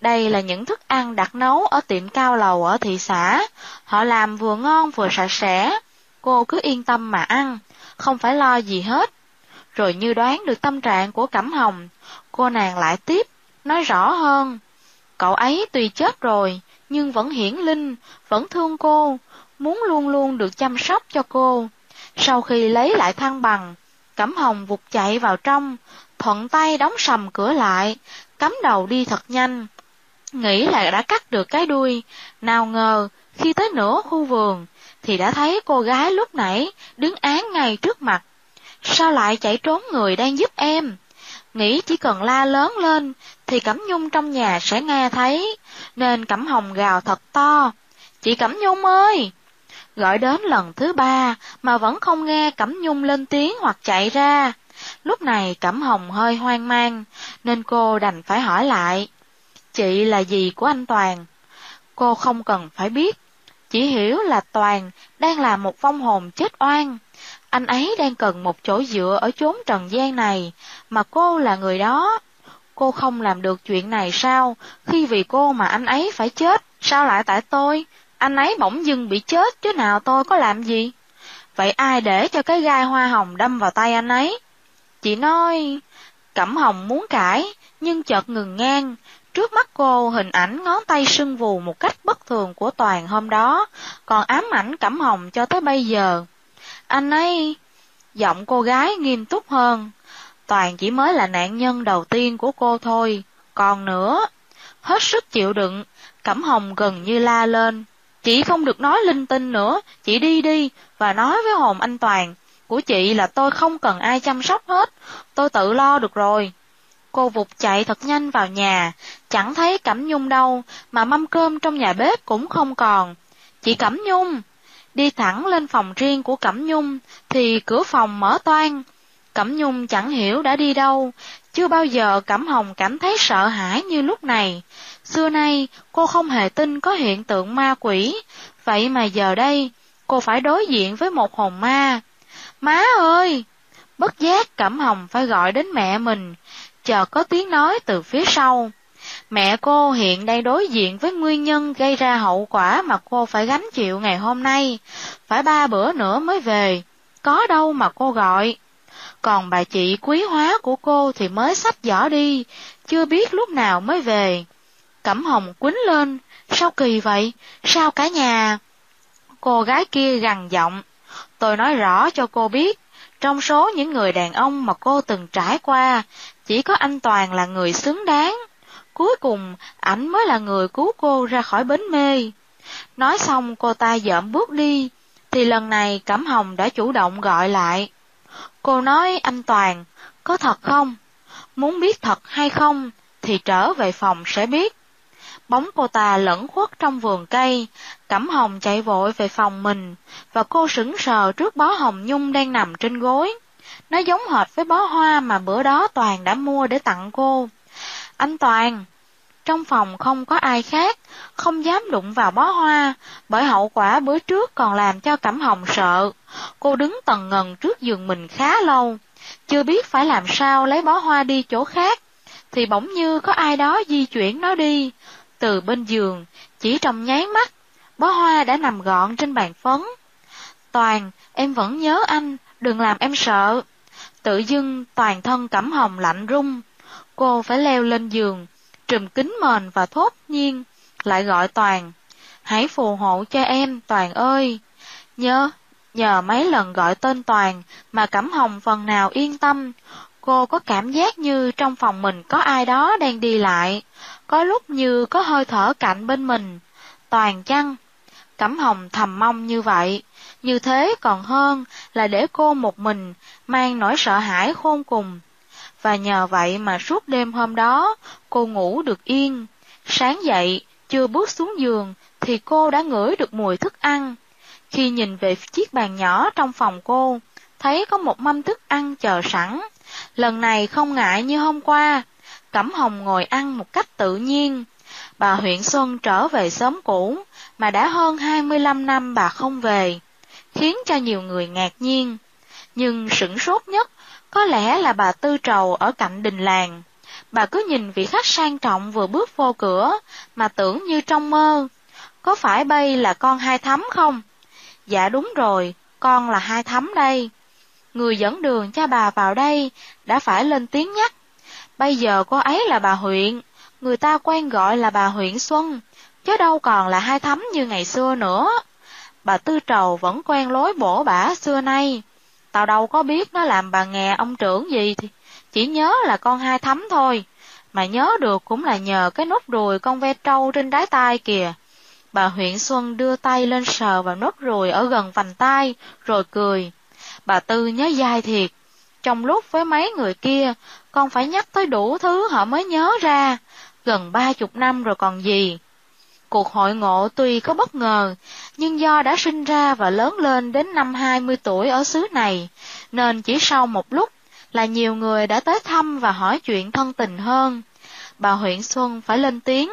Đây là những thức ăn đặt nấu ở tiệm cao lầu ở thị xã. Họ làm vừa ngon vừa sạch sẽ. Cô cứ yên tâm mà ăn, không phải lo gì hết. Rồi như đoán được tâm trạng của Cẩm Hồng, cô nàng lại tiếp, nói rõ hơn. Cậu ấy tuy chết rồi, nhưng vẫn hiển linh, vẫn thương cô, muốn luôn luôn được chăm sóc cho cô. Sau khi lấy lại thăng bằng, Cẩm Hồng vụt chạy vào trong, thuận tay đóng sầm cửa lại, cắm đầu đi thật nhanh. Nghĩ là đã cắt được cái đuôi, nào ngờ khi tới nửa khu vườn thì đã thấy cô gái lúc nãy đứng án ngay trước mặt. Sao lại chạy trốn người đang giúp em? Nghĩ chỉ cần la lớn lên thì Cẩm Nhung trong nhà sẽ nghe thấy, nên Cẩm Hồng gào thật to. Chị Cẩm Nhung ơi! Gọi đến lần thứ ba mà vẫn không nghe Cẩm Nhung lên tiếng hoặc chạy ra. Lúc này Cẩm Hồng hơi hoang mang, nên cô đành phải hỏi lại. Chị là gì của anh Toàn? Cô không cần phải biết, chỉ hiểu là Toàn đang là một vong hồn chết oan. Anh ấy đang cần một chỗ dựa ở chốn trần gian này, mà cô là người đó. Cô không làm được chuyện này sao, khi vì cô mà anh ấy phải chết, sao lại tại tôi? Anh ấy bỗng dưng bị chết chứ nào tôi có làm gì? Vậy ai để cho cái gai hoa hồng đâm vào tay anh ấy? Chị nói, Cẩm Hồng muốn cãi, nhưng chợt ngừng ngang. Trước mắt cô hình ảnh ngón tay sưng vù một cách bất thường của Toàn hôm đó, còn ám ảnh Cẩm Hồng cho tới bây giờ. Anh ấy... Giọng cô gái nghiêm túc hơn. Toàn chỉ mới là nạn nhân đầu tiên của cô thôi. Còn nữa... Hết sức chịu đựng, Cẩm Hồng gần như la lên. Chị không được nói linh tinh nữa, chị đi đi và nói với hồn anh Toàn, của chị là tôi không cần ai chăm sóc hết, tôi tự lo được rồi. Cô vụt chạy thật nhanh vào nhà, chẳng thấy Cẩm Nhung đâu, mà mâm cơm trong nhà bếp cũng không còn. Chị Cẩm Nhung! Đi thẳng lên phòng riêng của Cẩm Nhung, thì cửa phòng mở toan. Cẩm Nhung chẳng hiểu đã đi đâu, chưa bao giờ Cẩm Hồng cảm thấy sợ hãi như lúc này. Xưa nay, cô không hề tin có hiện tượng ma quỷ, vậy mà giờ đây, cô phải đối diện với một hồn ma. Má ơi! Bất giác Cẩm Hồng phải gọi đến mẹ mình, chợt có tiếng nói từ phía sau. Mẹ cô hiện đang đối diện với nguyên nhân gây ra hậu quả mà cô phải gánh chịu ngày hôm nay, phải ba bữa nữa mới về, có đâu mà cô gọi. Còn bà chị quý hóa của cô thì mới sắp giỏ đi, chưa biết lúc nào mới về. Cẩm hồng quýnh lên, sao kỳ vậy, sao cả nhà? Cô gái kia gằn giọng, tôi nói rõ cho cô biết, trong số những người đàn ông mà cô từng trải qua, chỉ có anh Toàn là người xứng đáng. Cuối cùng, ảnh mới là người cứu cô ra khỏi bến mê. Nói xong cô ta dợm bước đi, thì lần này Cẩm Hồng đã chủ động gọi lại. Cô nói anh Toàn, có thật không? Muốn biết thật hay không, thì trở về phòng sẽ biết. Bóng cô ta lẫn khuất trong vườn cây, Cẩm Hồng chạy vội về phòng mình, và cô sững sờ trước bó hồng nhung đang nằm trên gối. Nó giống hệt với bó hoa mà bữa đó Toàn đã mua để tặng cô. Anh Toàn! Trong phòng không có ai khác, không dám đụng vào bó hoa, bởi hậu quả bữa trước còn làm cho Cẩm Hồng sợ. Cô đứng tần ngần trước giường mình khá lâu, chưa biết phải làm sao lấy bó hoa đi chỗ khác, thì bỗng như có ai đó di chuyển nó đi. Từ bên giường, chỉ trong nháy mắt, bó hoa đã nằm gọn trên bàn phấn. Toàn, em vẫn nhớ anh, đừng làm em sợ. Tự dưng toàn thân cẩm hồng lạnh rung. Cô phải leo lên giường, trùm kính mền và thốt nhiên, lại gọi Toàn. Hãy phù hộ cho em, Toàn ơi. Nhớ, nhờ mấy lần gọi tên Toàn mà Cẩm Hồng phần nào yên tâm, cô có cảm giác như trong phòng mình có ai đó đang đi lại, có lúc như có hơi thở cạnh bên mình. Toàn chăng? Cẩm Hồng thầm mong như vậy, như thế còn hơn là để cô một mình mang nỗi sợ hãi khôn cùng. Và nhờ vậy mà suốt đêm hôm đó, cô ngủ được yên. Sáng dậy, chưa bước xuống giường, thì cô đã ngửi được mùi thức ăn. Khi nhìn về chiếc bàn nhỏ trong phòng cô, thấy có một mâm thức ăn chờ sẵn. Lần này không ngại như hôm qua, Cẩm Hồng ngồi ăn một cách tự nhiên. Bà huyện Xuân trở về sớm cũ, mà đã hơn 25 năm bà không về, khiến cho nhiều người ngạc nhiên. Nhưng sửng sốt nhất có lẽ là bà Tư Trầu ở cạnh đình làng. Bà cứ nhìn vị khách sang trọng vừa bước vô cửa, mà tưởng như trong mơ. Có phải bay là con hai thắm không? Dạ đúng rồi, con là hai thắm đây. Người dẫn đường cho bà vào đây, đã phải lên tiếng nhắc. Bây giờ cô ấy là bà huyện, người ta quen gọi là bà huyện Xuân, chứ đâu còn là hai thắm như ngày xưa nữa. Bà Tư Trầu vẫn quen lối bổ bả xưa nay. Tao đâu có biết nó làm bà nghè ông trưởng gì thì chỉ nhớ là con hai thắm thôi, mà nhớ được cũng là nhờ cái nốt ruồi con ve trâu trên đáy tai kìa. Bà huyện Xuân đưa tay lên sờ vào nốt ruồi ở gần vành tai, rồi cười. Bà Tư nhớ dai thiệt. Trong lúc với mấy người kia, con phải nhắc tới đủ thứ họ mới nhớ ra. Gần ba chục năm rồi còn gì. Cuộc hội ngộ tuy có bất ngờ, nhưng do đã sinh ra và lớn lên đến năm 20 tuổi ở xứ này, nên chỉ sau một lúc là nhiều người đã tới thăm và hỏi chuyện thân tình hơn. Bà huyện Xuân phải lên tiếng.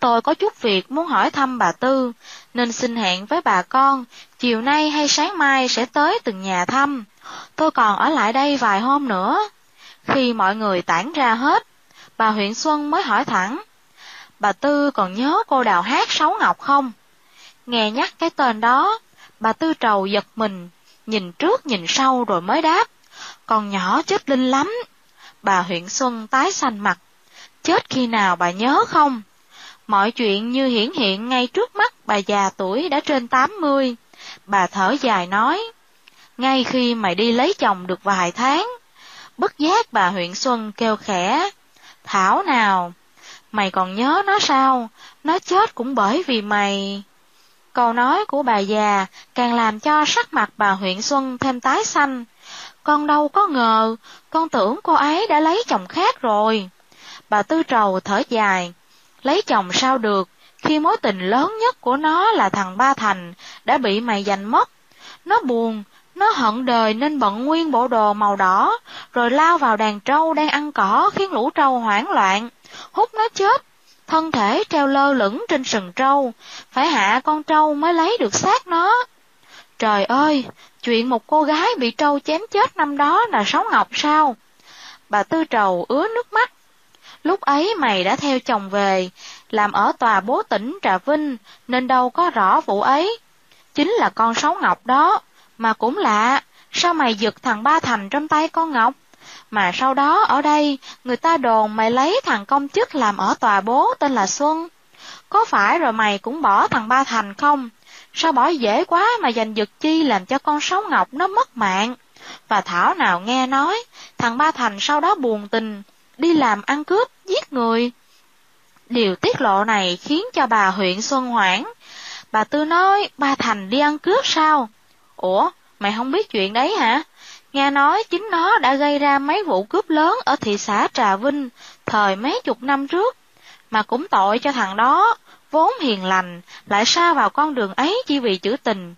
Tôi có chút việc muốn hỏi thăm bà Tư, nên xin hẹn với bà con, chiều nay hay sáng mai sẽ tới từng nhà thăm. Tôi còn ở lại đây vài hôm nữa. Khi mọi người tản ra hết, bà huyện Xuân mới hỏi thẳng. Bà Tư còn nhớ cô đào hát Sáu Ngọc không? Nghe nhắc cái tên đó, bà Tư trầu giật mình, nhìn trước nhìn sau rồi mới đáp. Còn nhỏ chết linh lắm. Bà huyện Xuân tái xanh mặt. Chết khi nào bà nhớ không? Mọi chuyện như hiển hiện ngay trước mắt bà già tuổi đã trên tám mươi. Bà thở dài nói, ngay khi mày đi lấy chồng được vài tháng, bất giác bà huyện Xuân kêu khẽ, Thảo nào, mày còn nhớ nó sao, nó chết cũng bởi vì mày. Câu nói của bà già càng làm cho sắc mặt bà huyện Xuân thêm tái xanh. Con đâu có ngờ, con tưởng cô ấy đã lấy chồng khác rồi. Bà Tư Trầu thở dài, lấy chồng sao được, khi mối tình lớn nhất của nó là thằng Ba Thành đã bị mày giành mất. Nó buồn, nó hận đời nên bận nguyên bộ đồ màu đỏ, rồi lao vào đàn trâu đang ăn cỏ khiến lũ trâu hoảng loạn, hút nó chết. Thân thể treo lơ lửng trên sừng trâu, phải hạ con trâu mới lấy được xác nó. Trời ơi, chuyện một cô gái bị trâu chém chết năm đó là Sáu Ngọc sao? Bà Tư Trầu ứa nước mắt. Lúc ấy mày đã theo chồng về, làm ở tòa bố tỉnh Trà Vinh, nên đâu có rõ vụ ấy. Chính là con Sáu Ngọc đó, mà cũng lạ, sao mày giật thằng Ba Thành trong tay con Ngọc? Mà sau đó ở đây, người ta đồn mày lấy thằng công chức làm ở tòa bố tên là Xuân. Có phải rồi mày cũng bỏ thằng Ba Thành không? Sao bỏ dễ quá mà giành giật chi làm cho con Sáu Ngọc nó mất mạng? Và Thảo nào nghe nói, thằng Ba Thành sau đó buồn tình, đi làm ăn cướp, giết người. Điều tiết lộ này khiến cho bà huyện Xuân hoảng. Bà Tư nói, Ba Thành đi ăn cướp sao? Ủa, mày không biết chuyện đấy hả? Nghe nói chính nó đã gây ra mấy vụ cướp lớn ở thị xã Trà Vinh thời mấy chục năm trước, mà cũng tội cho thằng đó, vốn hiền lành, lại sa vào con đường ấy chỉ vì chữ tình.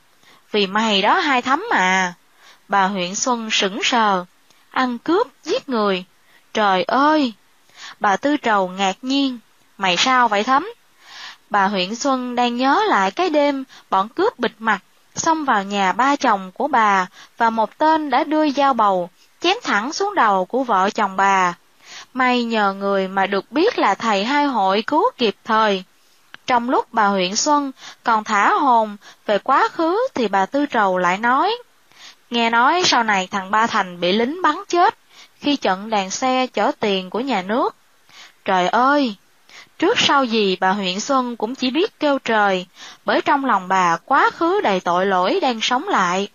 Vì mày đó hai thấm mà. Bà huyện Xuân sững sờ, ăn cướp, giết người. Trời ơi! Bà Tư Trầu ngạc nhiên, mày sao vậy thấm? Bà huyện Xuân đang nhớ lại cái đêm bọn cướp bịt mặt, xông vào nhà ba chồng của bà và một tên đã đưa dao bầu, chém thẳng xuống đầu của vợ chồng bà. May nhờ người mà được biết là thầy hai hội cứu kịp thời. Trong lúc bà huyện Xuân còn thả hồn về quá khứ thì bà Tư Trầu lại nói, nghe nói sau này thằng Ba Thành bị lính bắn chết khi trận đàn xe chở tiền của nhà nước. Trời ơi! Trước sau gì bà huyện Xuân cũng chỉ biết kêu trời, bởi trong lòng bà quá khứ đầy tội lỗi đang sống lại.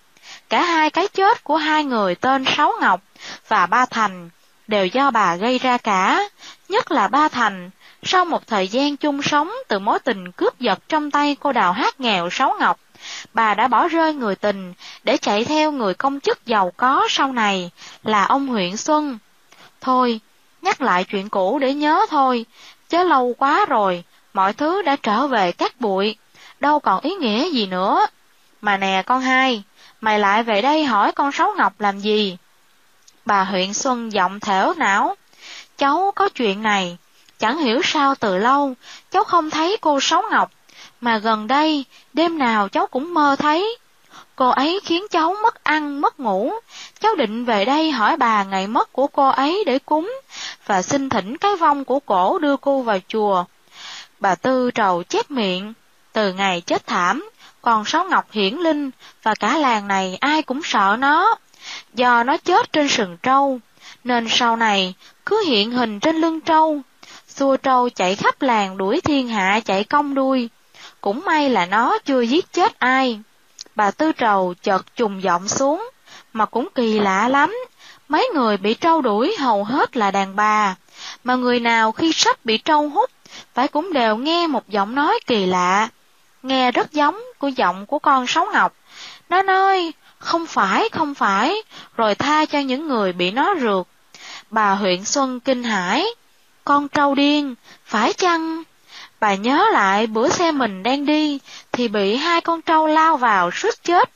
Cả hai cái chết của hai người tên Sáu Ngọc và Ba Thành đều do bà gây ra cả, nhất là Ba Thành. Sau một thời gian chung sống từ mối tình cướp giật trong tay cô đào hát nghèo Sáu Ngọc, bà đã bỏ rơi người tình để chạy theo người công chức giàu có sau này là ông huyện Xuân. Thôi, nhắc lại chuyện cũ để nhớ thôi, chứ lâu quá rồi, mọi thứ đã trở về cát bụi, đâu còn ý nghĩa gì nữa. Mà nè con hai, mày lại về đây hỏi con Sáu Ngọc làm gì? Bà huyện Xuân giọng thểu não. Cháu có chuyện này, chẳng hiểu sao từ lâu, cháu không thấy cô Sáu Ngọc, mà gần đây, đêm nào cháu cũng mơ thấy. Cô ấy khiến cháu mất ăn, mất ngủ. Cháu định về đây hỏi bà ngày mất của cô ấy để cúng, và xin thỉnh cái vong của cổ đưa cô vào chùa. Bà Tư trầu chép miệng, từ ngày chết thảm, còn Sáu Ngọc hiển linh, và cả làng này ai cũng sợ nó. Do nó chết trên sừng trâu, nên sau này cứ hiện hình trên lưng trâu. Xua trâu chạy khắp làng đuổi thiên hạ chạy cong đuôi. Cũng may là nó chưa giết chết ai. Bà Tư Trầu chợt trùng giọng xuống, mà cũng kỳ lạ lắm. Mấy người bị trâu đuổi hầu hết là đàn bà, mà người nào khi sắp bị trâu hút, phải cũng đều nghe một giọng nói kỳ lạ. Nghe rất giống của giọng của con Sáu Ngọc. Nó nói, không phải, không phải, rồi tha cho những người bị nó rượt. Bà huyện Xuân kinh hãi, con trâu điên, phải chăng? Bà nhớ lại bữa xe mình đang đi, thì bị hai con trâu lao vào suýt chết.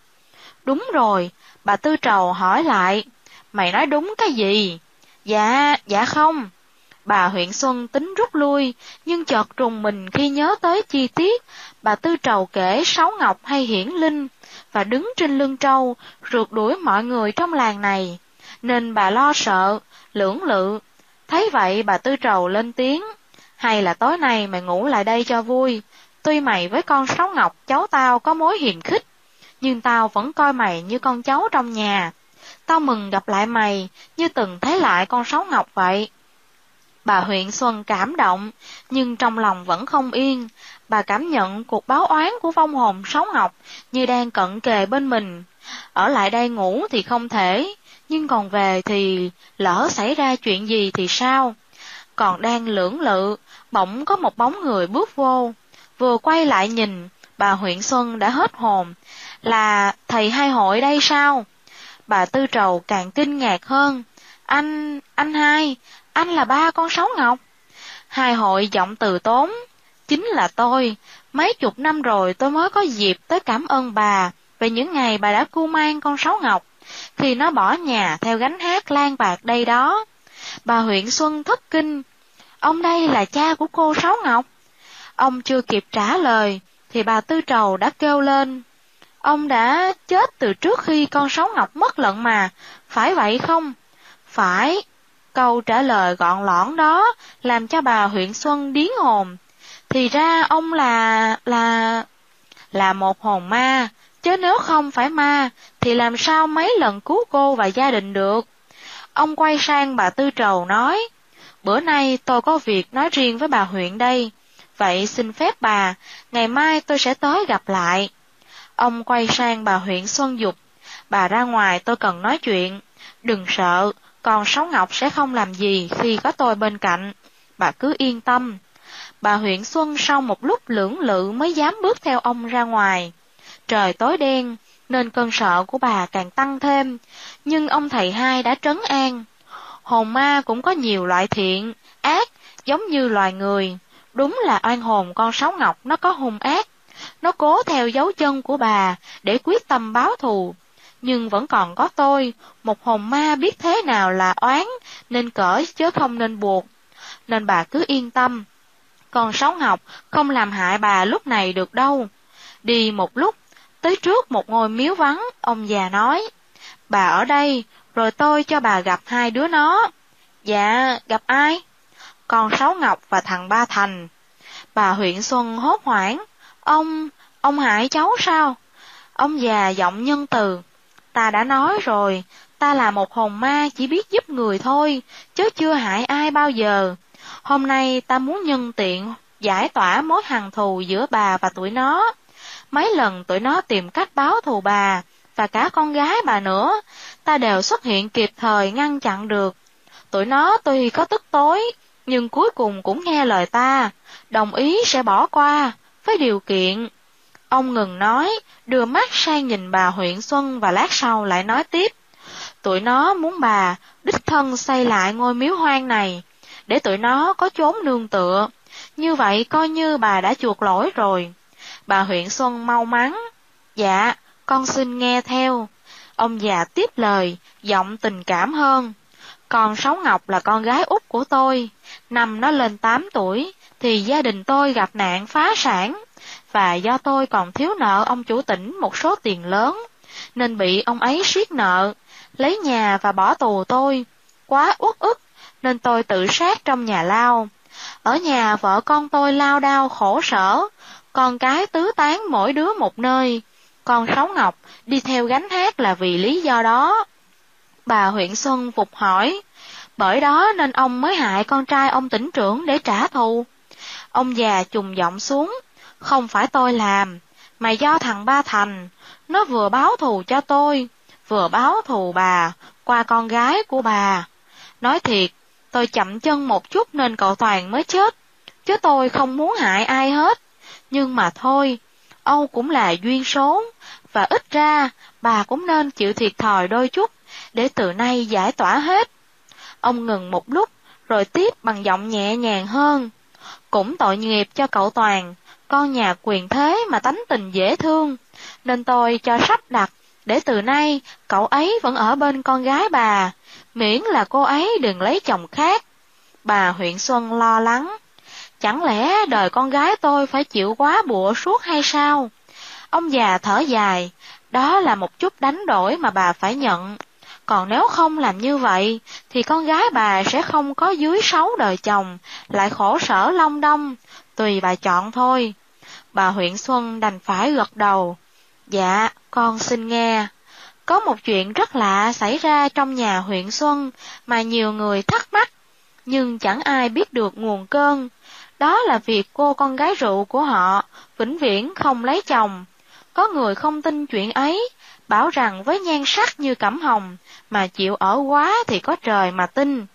Đúng rồi, bà Tư Trầu hỏi lại, mày nói đúng cái gì? Dạ, dạ không. Bà huyện Xuân tính rút lui, nhưng chợt trùng mình khi nhớ tới chi tiết, bà Tư Trầu kể Sáu Ngọc hay Hiển Linh, và đứng trên lưng trâu, rượt đuổi mọi người trong làng này. Nên bà lo sợ, lưỡng lự. Thấy vậy bà Tư Trầu lên tiếng, hay là tối nay mày ngủ lại đây cho vui, tuy mày với con Sáu Ngọc cháu tao có mối hiềm khích, nhưng tao vẫn coi mày như con cháu trong nhà. Tao mừng gặp lại mày, như từng thấy lại con Sáu Ngọc vậy. Bà huyện Xuân cảm động, nhưng trong lòng vẫn không yên. Bà cảm nhận cuộc báo oán của vong hồn Sáu Ngọc như đang cận kề bên mình. Ở lại đây ngủ thì không thể, nhưng còn về thì lỡ xảy ra chuyện gì thì sao? Còn đang lưỡng lự, bỗng có một bóng người bước vô. Vừa quay lại nhìn, bà huyện Xuân đã hết hồn. Là thầy hai hội đây sao? Bà Tư Trầu càng kinh ngạc hơn. Anh, anh hai, anh là ba con Sáu Ngọc. Hai hội giọng từ tốn. Chính là tôi. Mấy chục năm rồi tôi mới có dịp tới cảm ơn bà về những ngày bà đã cu mang con Sáu Ngọc, khi nó bỏ nhà theo gánh hát lan bạc đây đó. Bà huyện Xuân thất kinh. Ông đây là cha của cô Sáu Ngọc. Ông chưa kịp trả lời, thì bà Tư Trầu đã kêu lên. Ông đã chết từ trước khi con Sáu Ngọc mất lận mà, phải vậy không? Phải. Câu trả lời gọn lõn đó làm cho bà huyện Xuân điến hồn. Thì ra ông là... là... là một hồn ma, chứ nếu không phải ma, thì làm sao mấy lần cứu cô và gia đình được? Ông quay sang bà Tư Trầu nói, bữa nay tôi có việc nói riêng với bà huyện đây, vậy xin phép bà, ngày mai tôi sẽ tới gặp lại. Ông quay sang bà huyện Xuân Dục, bà ra ngoài tôi cần nói chuyện, đừng sợ, còn Sáu Ngọc sẽ không làm gì khi có tôi bên cạnh, bà cứ yên tâm. Bà huyện Xuân sau một lúc lưỡng lự mới dám bước theo ông ra ngoài. Trời tối đen, nên cơn sợ của bà càng tăng thêm, nhưng ông thầy hai đã trấn an. Hồn ma cũng có nhiều loại thiện, ác, giống như loài người. Đúng là oan hồn con sáo ngọc nó có hung ác. Nó cố theo dấu chân của bà để quyết tâm báo thù. Nhưng vẫn còn có tôi, một hồn ma biết thế nào là oán, nên cởi chứ không nên buộc. Nên bà cứ yên tâm. Con sáo ngọc không làm hại bà lúc này được đâu. Đi một lúc, tới trước một ngôi miếu vắng, ông già nói, bà ở đây, rồi tôi cho bà gặp hai đứa nó. Dạ, gặp ai? Con Sáu Ngọc và thằng Ba Thành. Bà huyện Xuân hốt hoảng, ông, ông hại cháu sao? Ông già giọng nhân từ, ta đã nói rồi, ta là một hồn ma chỉ biết giúp người thôi, chứ chưa hại ai bao giờ. Hôm nay ta muốn nhân tiện giải tỏa mối hằn thù giữa bà và tụi nó. Mấy lần tụi nó tìm cách báo thù bà, và cả con gái bà nữa, ta đều xuất hiện kịp thời ngăn chặn được. Tụi nó tuy có tức tối, nhưng cuối cùng cũng nghe lời ta, đồng ý sẽ bỏ qua, với điều kiện. Ông ngừng nói, đưa mắt sang nhìn bà huyện Xuân và lát sau lại nói tiếp. Tụi nó muốn bà đích thân xây lại ngôi miếu hoang này, để tụi nó có chốn nương tựa. Như vậy coi như bà đã chuộc lỗi rồi. Bà huyện Xuân mau mắn. Dạ, con xin nghe theo. Ông già tiếp lời, giọng tình cảm hơn. Con Sáu Ngọc là con gái út của tôi. Năm nó lên 8 tuổi, thì gia đình tôi gặp nạn phá sản. Và do tôi còn thiếu nợ ông chủ tỉnh một số tiền lớn, nên bị ông ấy siết nợ, lấy nhà và bỏ tù tôi. Quá uất ức, nên tôi tự sát trong nhà lao. Ở nhà vợ con tôi lao đao khổ sở, con cái tứ tán mỗi đứa một nơi. Con Sáu Ngọc đi theo gánh hát là vì lý do đó. Bà huyện Xuân phục hỏi, bởi đó nên ông mới hại con trai ông tỉnh trưởng để trả thù. Ông già trùng giọng xuống, không phải tôi làm, mà do thằng Ba Thành, nó vừa báo thù cho tôi, vừa báo thù bà, qua con gái của bà. Nói thiệt, tôi chậm chân một chút nên cậu Toàn mới chết, chứ tôi không muốn hại ai hết. Nhưng mà thôi, Âu cũng là duyên số, và ít ra bà cũng nên chịu thiệt thòi đôi chút, để từ nay giải tỏa hết. Ông ngừng một lúc, rồi tiếp bằng giọng nhẹ nhàng hơn. Cũng tội nghiệp cho cậu Toàn, con nhà quyền thế mà tánh tình dễ thương, nên tôi cho sắp đặt, để từ nay cậu ấy vẫn ở bên con gái bà, miễn là cô ấy đừng lấy chồng khác. Bà huyện Xuân lo lắng. Chẳng lẽ đời con gái tôi phải chịu quá bụa suốt hay sao? Ông già thở dài, đó là một chút đánh đổi mà bà phải nhận. Còn nếu không làm như vậy, thì con gái bà sẽ không có dưới sáu đời chồng, lại khổ sở long đong tùy bà chọn thôi. Bà huyện Xuân đành phải gật đầu. Dạ, con xin nghe. Có một chuyện rất lạ xảy ra trong nhà huyện Xuân mà nhiều người thắc mắc, nhưng chẳng ai biết được nguồn cơn. Đó là việc cô con gái rượu của họ, vĩnh viễn không lấy chồng. Có người không tin chuyện ấy, bảo rằng với nhan sắc như cẩm hồng, mà chịu ở quá thì có trời mà tin.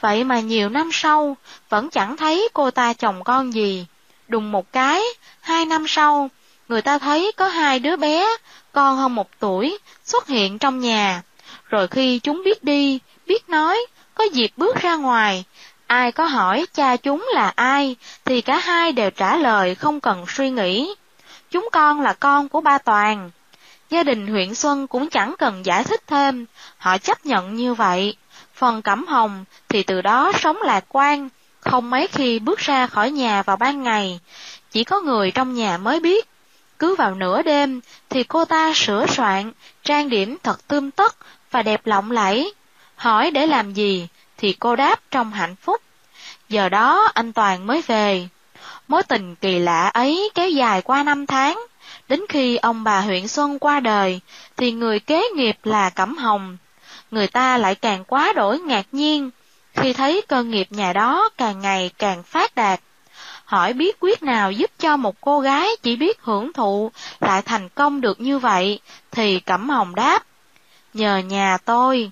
Vậy mà nhiều năm sau, vẫn chẳng thấy cô ta chồng con gì. Đùng một cái, hai năm sau, người ta thấy có hai đứa bé, con hơn một tuổi, xuất hiện trong nhà. Rồi khi chúng biết đi, biết nói, có dịp bước ra ngoài, ai có hỏi cha chúng là ai, thì cả hai đều trả lời không cần suy nghĩ. Chúng con là con của ba Toàn. Gia đình huyện Xuân cũng chẳng cần giải thích thêm, họ chấp nhận như vậy. Phần Cẩm Hồng thì từ đó sống lạc quan, không mấy khi bước ra khỏi nhà vào ban ngày, chỉ có người trong nhà mới biết. Cứ vào nửa đêm thì cô ta sửa soạn, trang điểm thật tươm tất và đẹp lộng lẫy. Hỏi để làm gì thì cô đáp trong hạnh phúc. Giờ đó anh Toàn mới về. Mối tình kỳ lạ ấy kéo dài qua năm tháng, đến khi ông bà huyện Xuân qua đời, thì người kế nghiệp là Cẩm Hồng. Người ta lại càng quá đổi ngạc nhiên, khi thấy cơ nghiệp nhà đó càng ngày càng phát đạt. Hỏi bí quyết nào giúp cho một cô gái chỉ biết hưởng thụ lại thành công được như vậy, thì Cẩm Hồng đáp, nhờ nhà tôi.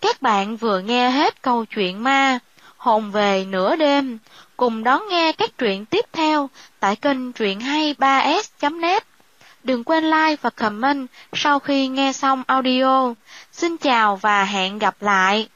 Các bạn vừa nghe hết câu chuyện ma, hồn về nửa đêm, cùng đón nghe các truyện tiếp theo tại kênh truyện 23s.net. Đừng quên like và comment sau khi nghe xong audio. Xin chào và hẹn gặp lại.